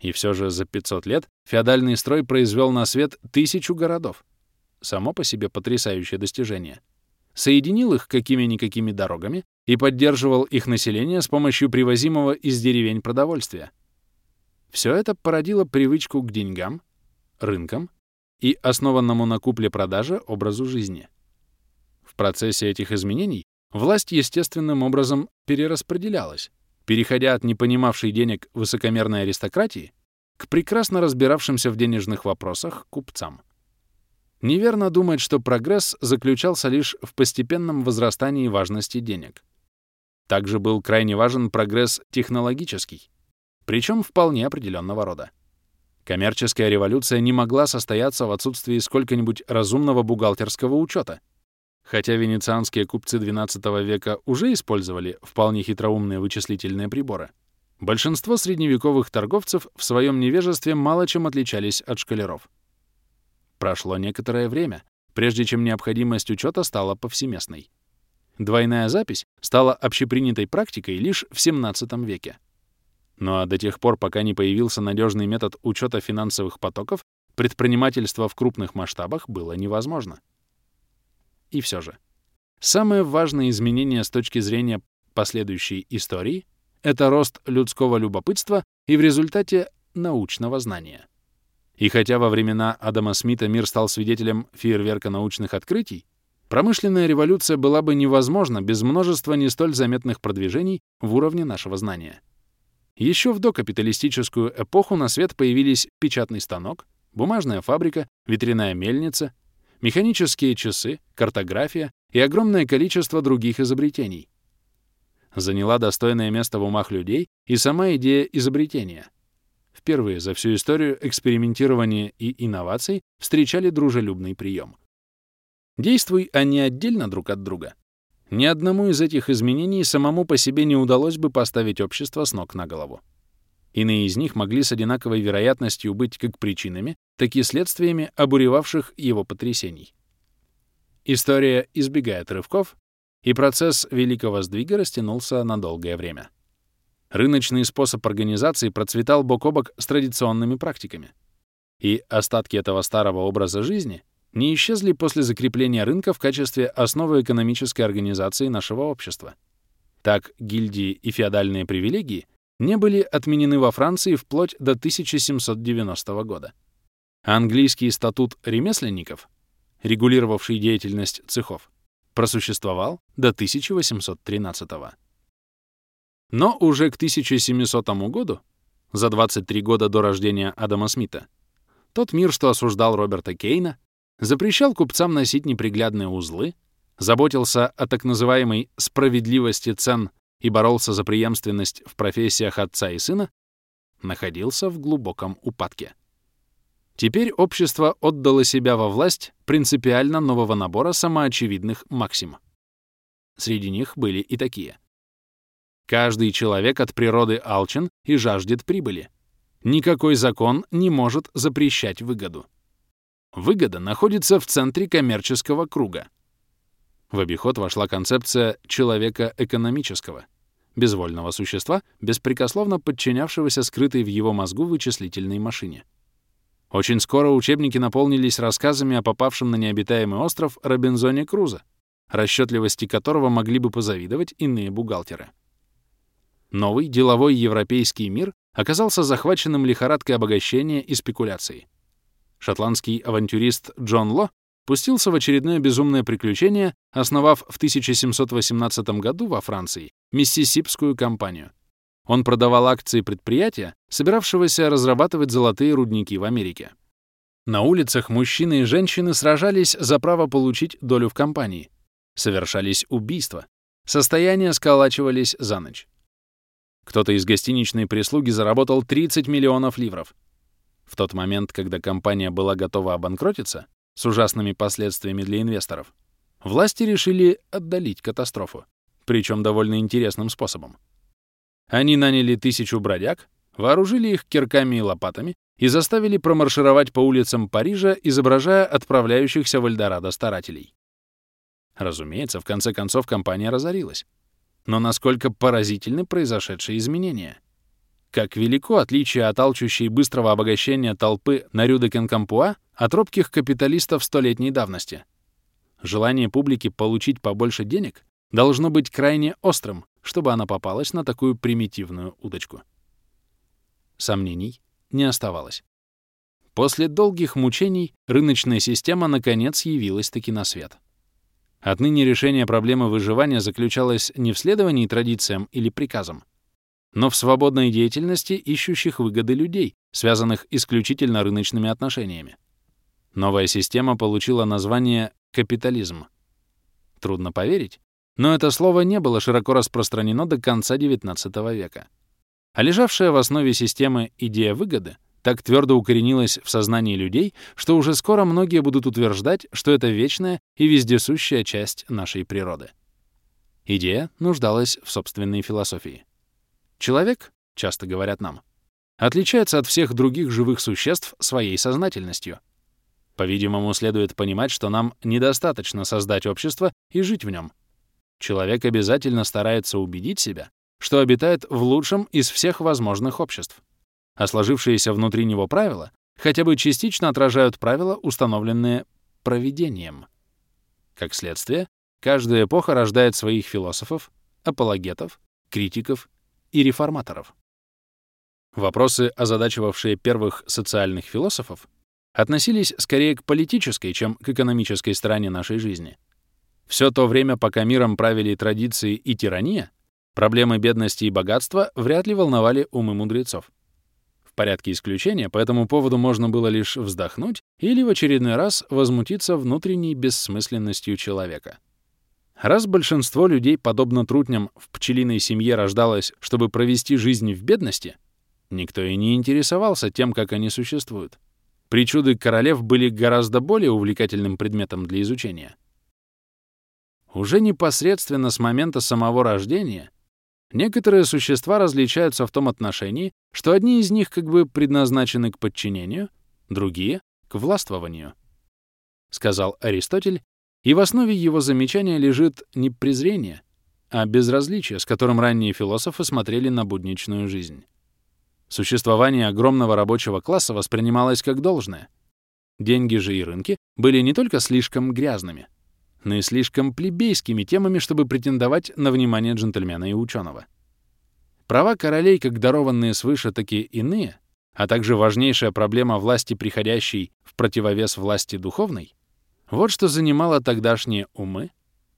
И все же за 500 лет феодальный строй произвел на свет тысячу городов. Само по себе потрясающее достижение. Соединил их какими-никакими дорогами и поддерживал их население с помощью привозимого из деревень продовольствия. Все это породило привычку к деньгам, рынкам и основанному на купле-продаже образу жизни. В процессе этих изменений власть естественным образом перераспределялась, переходя от непонимавшей денег высокомерной аристократии к прекрасно разбиравшимся в денежных вопросах купцам. Неверно думать, что прогресс заключался лишь в постепенном возрастании важности денег. Также был крайне важен прогресс технологический, причем вполне определенного рода. Коммерческая революция не могла состояться в отсутствии сколько-нибудь разумного бухгалтерского учета, хотя венецианские купцы XII века уже использовали вполне хитроумные вычислительные приборы. Большинство средневековых торговцев в своем невежестве мало чем отличались от шкалеров. Прошло некоторое время, прежде чем необходимость учета стала повсеместной. Двойная запись стала общепринятой практикой лишь в XVII веке. Ну а до тех пор, пока не появился надежный метод учета финансовых потоков, предпринимательство в крупных масштабах было невозможно. И все же. Самое важное изменение с точки зрения последующей истории — это рост людского любопытства и в результате научного знания. И хотя во времена Адама Смита мир стал свидетелем фейерверка научных открытий, промышленная революция была бы невозможна без множества не столь заметных продвижений в уровне нашего знания. Еще в докапиталистическую эпоху на свет появились печатный станок, бумажная фабрика, ветряная мельница, механические часы, картография и огромное количество других изобретений. Заняла достойное место в умах людей и сама идея изобретения. Впервые за всю историю экспериментирования и инноваций встречали дружелюбный прием. Действуй они отдельно друг от друга, ни одному из этих изменений самому по себе не удалось бы поставить общество с ног на голову. Иные из них могли с одинаковой вероятностью быть как причинами, так и следствиями обуревавших его потрясений. История избегает рывков, и процесс великого сдвига растянулся на долгое время. Рыночный способ организации процветал бок о бок с традиционными практиками. И остатки этого старого образа жизни не исчезли после закрепления рынка в качестве основы экономической организации нашего общества. Так, гильдии и феодальные привилегии не были отменены во Франции вплоть до 1790 года. Английский статут ремесленников, регулировавший деятельность цехов, просуществовал до 1813 Но уже к 1700 году, за 23 года до рождения Адама Смита, тот мир, что осуждал Роберта Кейна, запрещал купцам носить неприглядные узлы, заботился о так называемой справедливости цен и боролся за преемственность в профессиях отца и сына, находился в глубоком упадке. Теперь общество отдало себя во власть принципиально нового набора самоочевидных максим. Среди них были и такие. Каждый человек от природы алчен и жаждет прибыли. Никакой закон не может запрещать выгоду. Выгода находится в центре коммерческого круга. В обиход вошла концепция человека экономического, безвольного существа, беспрекословно подчинявшегося скрытой в его мозгу вычислительной машине. Очень скоро учебники наполнились рассказами о попавшем на необитаемый остров Робинзоне Крузо, расчетливости которого могли бы позавидовать иные бухгалтеры. Новый деловой европейский мир оказался захваченным лихорадкой обогащения и спекуляций. Шотландский авантюрист Джон Ло пустился в очередное безумное приключение, основав в 1718 году во Франции Миссисипскую компанию. Он продавал акции предприятия, собиравшегося разрабатывать золотые рудники в Америке. На улицах мужчины и женщины сражались за право получить долю в компании. Совершались убийства. Состояния сколачивались за ночь. Кто-то из гостиничной прислуги заработал 30 миллионов ливров. В тот момент, когда компания была готова обанкротиться, с ужасными последствиями для инвесторов, власти решили отдалить катастрофу, причем довольно интересным способом. Они наняли тысячу бродяг, вооружили их кирками и лопатами и заставили промаршировать по улицам Парижа, изображая отправляющихся в Эльдорадо старателей. Разумеется, в конце концов компания разорилась. Но насколько поразительны произошедшие изменения. Как велико отличие от алчущей быстрого обогащения толпы на Рю де от робких капиталистов столетней давности. Желание публики получить побольше денег должно быть крайне острым, чтобы она попалась на такую примитивную удочку. Сомнений не оставалось. После долгих мучений рыночная система наконец явилась таки на свет. Отныне решение проблемы выживания заключалось не в следовании традициям или приказам, но в свободной деятельности ищущих выгоды людей, связанных исключительно рыночными отношениями. Новая система получила название «капитализм». Трудно поверить, но это слово не было широко распространено до конца XIX века. А лежавшая в основе системы идея выгоды так твердо укоренилась в сознании людей, что уже скоро многие будут утверждать, что это вечная и вездесущая часть нашей природы. Идея нуждалась в собственной философии. Человек, часто говорят нам, отличается от всех других живых существ своей сознательностью — по-видимому, следует понимать, что нам недостаточно создать общество и жить в нем. Человек обязательно старается убедить себя, что обитает в лучшем из всех возможных обществ. А сложившиеся внутри него правила хотя бы частично отражают правила, установленные провидением. Как следствие, каждая эпоха рождает своих философов, апологетов, критиков и реформаторов. Вопросы, озадачивавшие первых социальных философов, относились скорее к политической, чем к экономической стороне нашей жизни. Все то время, пока миром правили традиции и тирания, проблемы бедности и богатства вряд ли волновали умы мудрецов. Порядке исключения по этому поводу можно было лишь вздохнуть или в очередной раз возмутиться внутренней бессмысленностью человека. Раз большинство людей, подобно трутням, в пчелиной семье рождалось, чтобы провести жизнь в бедности, никто и не интересовался тем, как они существуют. Причуды королев были гораздо более увлекательным предметом для изучения. Уже непосредственно с момента самого рождения некоторые существа различаются в том отношении, что одни из них как бы предназначены к подчинению, другие — к властвованию. Сказал Аристотель, и в основе его замечания лежит не презрение, а безразличие, с которым ранние философы смотрели на будничную жизнь. Существование огромного рабочего класса воспринималось как должное. Деньги же и рынки были не только слишком грязными, но и слишком плебейскими темами, чтобы претендовать на внимание джентльмена и ученого. Права королей, как дарованные свыше, такие иные, а также важнейшая проблема власти, приходящей в противовес власти духовной, вот что занимало тогдашние умы,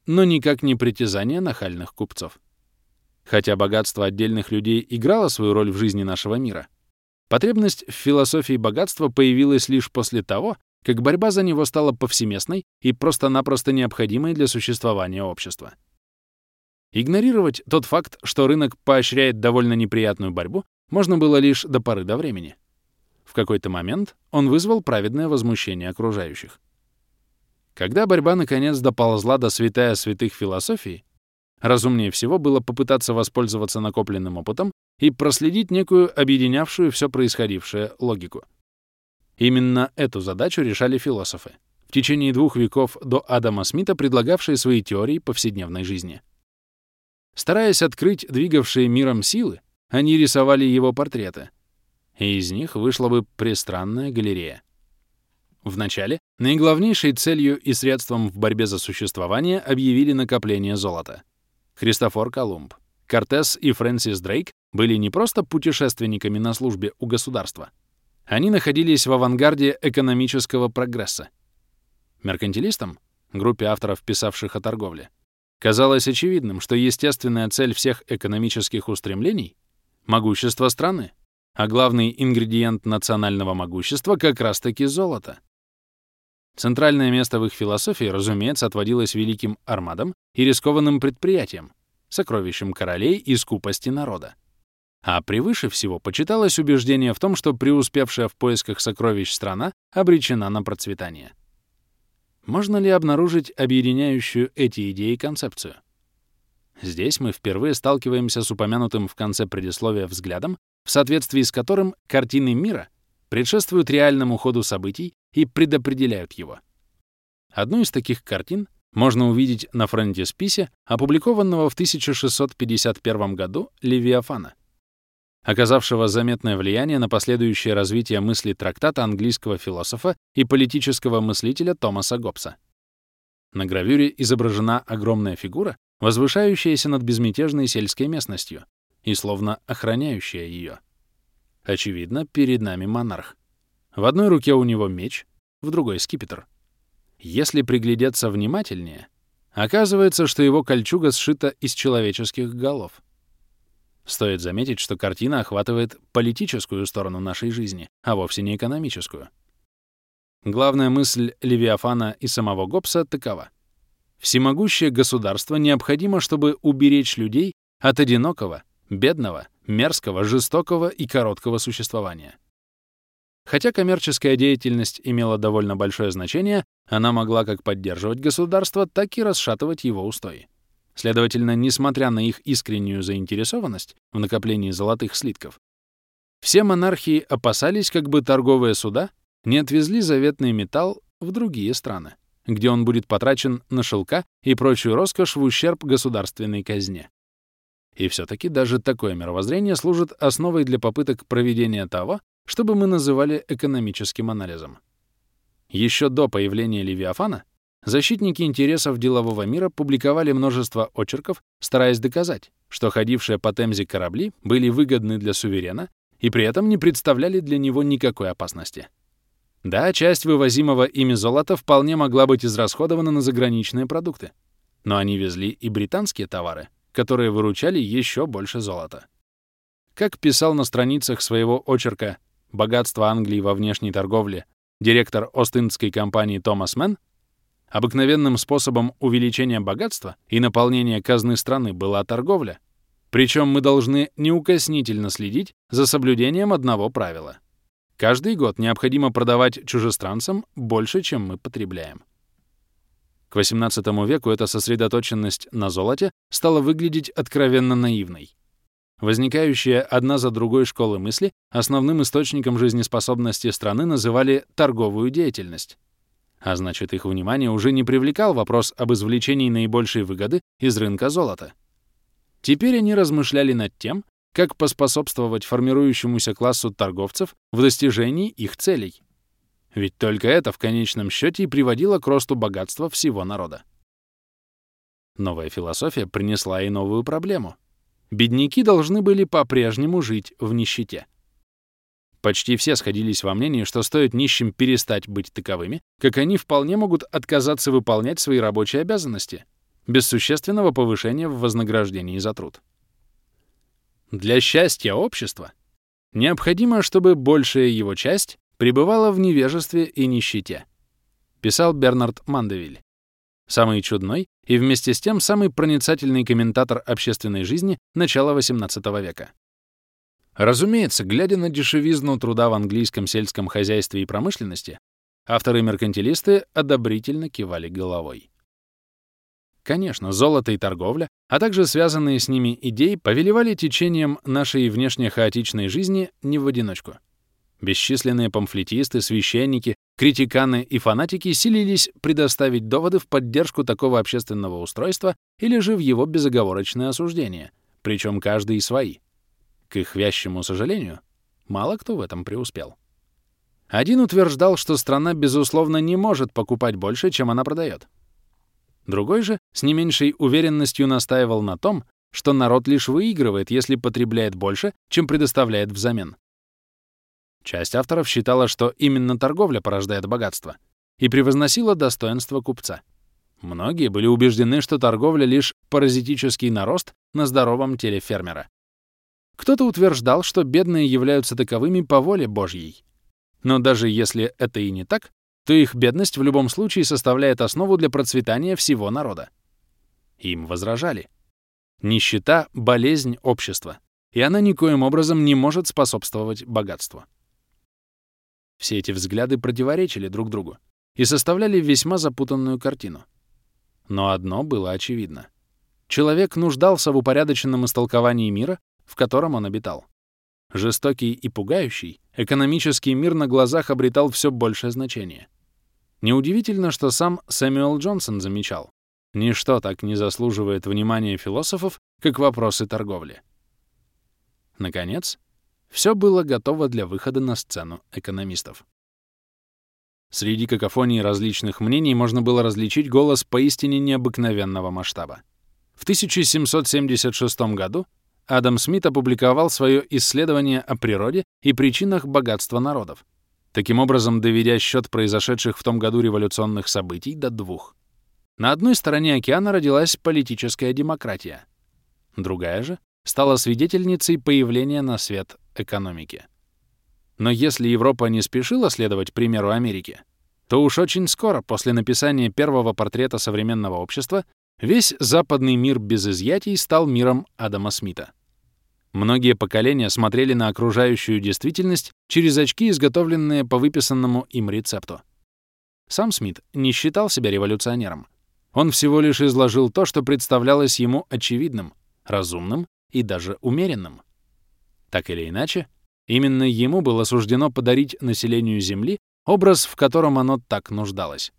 но никак не притязание нахальных купцов. Хотя богатство отдельных людей играло свою роль в жизни нашего мира, потребность в философии богатства появилась лишь после того, как борьба за него стала повсеместной и просто-напросто необходимой для существования общества. Игнорировать тот факт, что рынок поощряет довольно неприятную борьбу, можно было лишь до поры до времени. В какой-то момент он вызвал праведное возмущение окружающих. Когда борьба наконец доползла до святая святых философии, разумнее всего было попытаться воспользоваться накопленным опытом и проследить некую объединявшую все происходившее логику. Именно эту задачу решали философы, в течение двух веков до Адама Смита предлагавшие свои теории повседневной жизни. Стараясь открыть двигавшие миром силы, они рисовали его портреты, и из них вышла бы пристранная галерея. Вначале наиглавнейшей целью и средством в борьбе за существование объявили накопление золота. Христофор Колумб, Кортес и Фрэнсис Дрейк были не просто путешественниками на службе у государства. Они находились в авангарде экономического прогресса. Меркантилистам, группе авторов, писавших о торговле, казалось очевидным, что естественная цель всех экономических устремлений — могущество страны, а главный ингредиент национального могущества как раз-таки золото. Центральное место в их философии, разумеется, отводилось великим армадам и рискованным предприятиям, сокровищем королей и скупости народа. А превыше всего почиталось убеждение в том, что преуспевшая в поисках сокровищ страна обречена на процветание. Можно ли обнаружить объединяющую эти идеи концепцию? Здесь мы впервые сталкиваемся с упомянутым в конце предисловия взглядом, в соответствии с которым картины мира предшествуют реальному ходу событий и предопределяют его. Одну из таких картин можно увидеть на фронтисписе, опубликованного в 1651 году Левиафана, оказавшего заметное влияние на последующее развитие мысли трактата английского философа и политического мыслителя Томаса Гоббса. На гравюре изображена огромная фигура, возвышающаяся над безмятежной сельской местностью и словно охраняющая ее. Очевидно, перед нами монарх. В одной руке у него меч, в другой — скипетр. Если приглядеться внимательнее, оказывается, что его кольчуга сшита из человеческих голов. Стоит заметить, что картина охватывает политическую сторону нашей жизни, а вовсе не экономическую. Главная мысль Левиафана и самого Гоббса такова. Всемогущее государство необходимо, чтобы уберечь людей от одинокого, бедного, мерзкого, жестокого и короткого существования. Хотя коммерческая деятельность имела довольно большое значение, она могла как поддерживать государство, так и расшатывать его устои. Следовательно, несмотря на их искреннюю заинтересованность в накоплении золотых слитков, все монархии опасались, как бы торговые суда не отвезли заветный металл в другие страны, где он будет потрачен на шелка и прочую роскошь в ущерб государственной казне. И все-таки даже такое мировоззрение служит основой для попыток проведения того, что бы мы называли экономическим анализом. Еще до появления Левиафана защитники интересов делового мира публиковали множество очерков, стараясь доказать, что ходившие по Темзе корабли были выгодны для суверена и при этом не представляли для него никакой опасности. Да, часть вывозимого ими золота вполне могла быть израсходована на заграничные продукты, но они везли и британские товары, которые выручали еще больше золота. Как писал на страницах своего очерка богатство Англии во внешней торговле, директор Остинской компании Томас Мэн, обыкновенным способом увеличения богатства и наполнения казны страны была торговля. Причем мы должны неукоснительно следить за соблюдением одного правила. Каждый год необходимо продавать чужестранцам больше, чем мы потребляем. К XVIII веку эта сосредоточенность на золоте стала выглядеть откровенно наивной. Возникающие одна за другой школы мысли основным источником жизнеспособности страны называли торговую деятельность. А значит, их внимание уже не привлекал вопрос об извлечении наибольшей выгоды из рынка золота. Теперь они размышляли над тем, как поспособствовать формирующемуся классу торговцев в достижении их целей. Ведь только это в конечном счете и приводило к росту богатства всего народа. Новая философия принесла и новую проблему — бедняки должны были по-прежнему жить в нищете. Почти все сходились во мнении, что стоит нищим перестать быть таковыми, как они вполне могут отказаться выполнять свои рабочие обязанности, без существенного повышения в вознаграждении за труд. Для счастья общества необходимо, чтобы большая его часть пребывала в невежестве и нищете, писал Бернард Мандевиль самый чудной и вместе с тем самый проницательный комментатор общественной жизни начала XVIII века. Разумеется, глядя на дешевизну труда в английском сельском хозяйстве и промышленности, авторы-меркантилисты одобрительно кивали головой. Конечно, золото и торговля, а также связанные с ними идеи повелевали течением нашей внешне хаотичной жизни не в одиночку. Бесчисленные памфлетисты, священники, критиканы и фанатики силились предоставить доводы в поддержку такого общественного устройства или же в его безоговорочное осуждение, причем каждый свои. К их вящему сожалению, мало кто в этом преуспел. Один утверждал, что страна, безусловно, не может покупать больше, чем она продает. Другой же с не меньшей уверенностью настаивал на том, что народ лишь выигрывает, если потребляет больше, чем предоставляет взамен. Часть авторов считала, что именно торговля порождает богатство, и превозносила достоинство купца. Многие были убеждены, что торговля — лишь паразитический нарост на здоровом теле фермера. Кто-то утверждал, что бедные являются таковыми по воле Божьей. Но даже если это и не так, то их бедность в любом случае составляет основу для процветания всего народа. Им возражали. Нищета — болезнь общества, и она никоим образом не может способствовать богатству. Все эти взгляды противоречили друг другу и составляли весьма запутанную картину. Но одно было очевидно. Человек нуждался в упорядоченном истолковании мира, в котором он обитал. Жестокий и пугающий, экономический мир на глазах обретал все большее значение. Неудивительно, что сам Сэмюэл Джонсон замечал, ничто так не заслуживает внимания философов, как вопросы торговли. Наконец, все было готово для выхода на сцену экономистов. Среди какофонии различных мнений можно было различить голос поистине необыкновенного масштаба. В 1776 году Адам Смит опубликовал свое исследование о природе и причинах богатства народов, таким образом доведя счет произошедших в том году революционных событий до двух. На одной стороне океана родилась политическая демократия, другая же стала свидетельницей появления на свет экономики. Но если Европа не спешила следовать примеру Америки, то уж очень скоро после написания первого портрета современного общества весь западный мир без изъятий стал миром Адама Смита. Многие поколения смотрели на окружающую действительность через очки, изготовленные по выписанному им рецепту. Сам Смит не считал себя революционером. Он всего лишь изложил то, что представлялось ему очевидным, разумным и даже умеренным. Так или иначе, именно ему было суждено подарить населению Земли образ, в котором оно так нуждалось.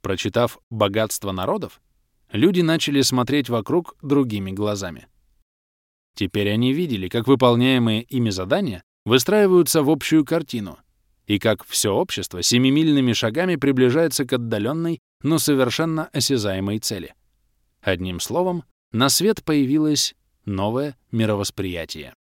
Прочитав «Богатство народов», люди начали смотреть вокруг другими глазами. Теперь они видели, как выполняемые ими задания выстраиваются в общую картину, и как все общество семимильными шагами приближается к отдаленной, но совершенно осязаемой цели. Одним словом, на свет появилось новое мировосприятие.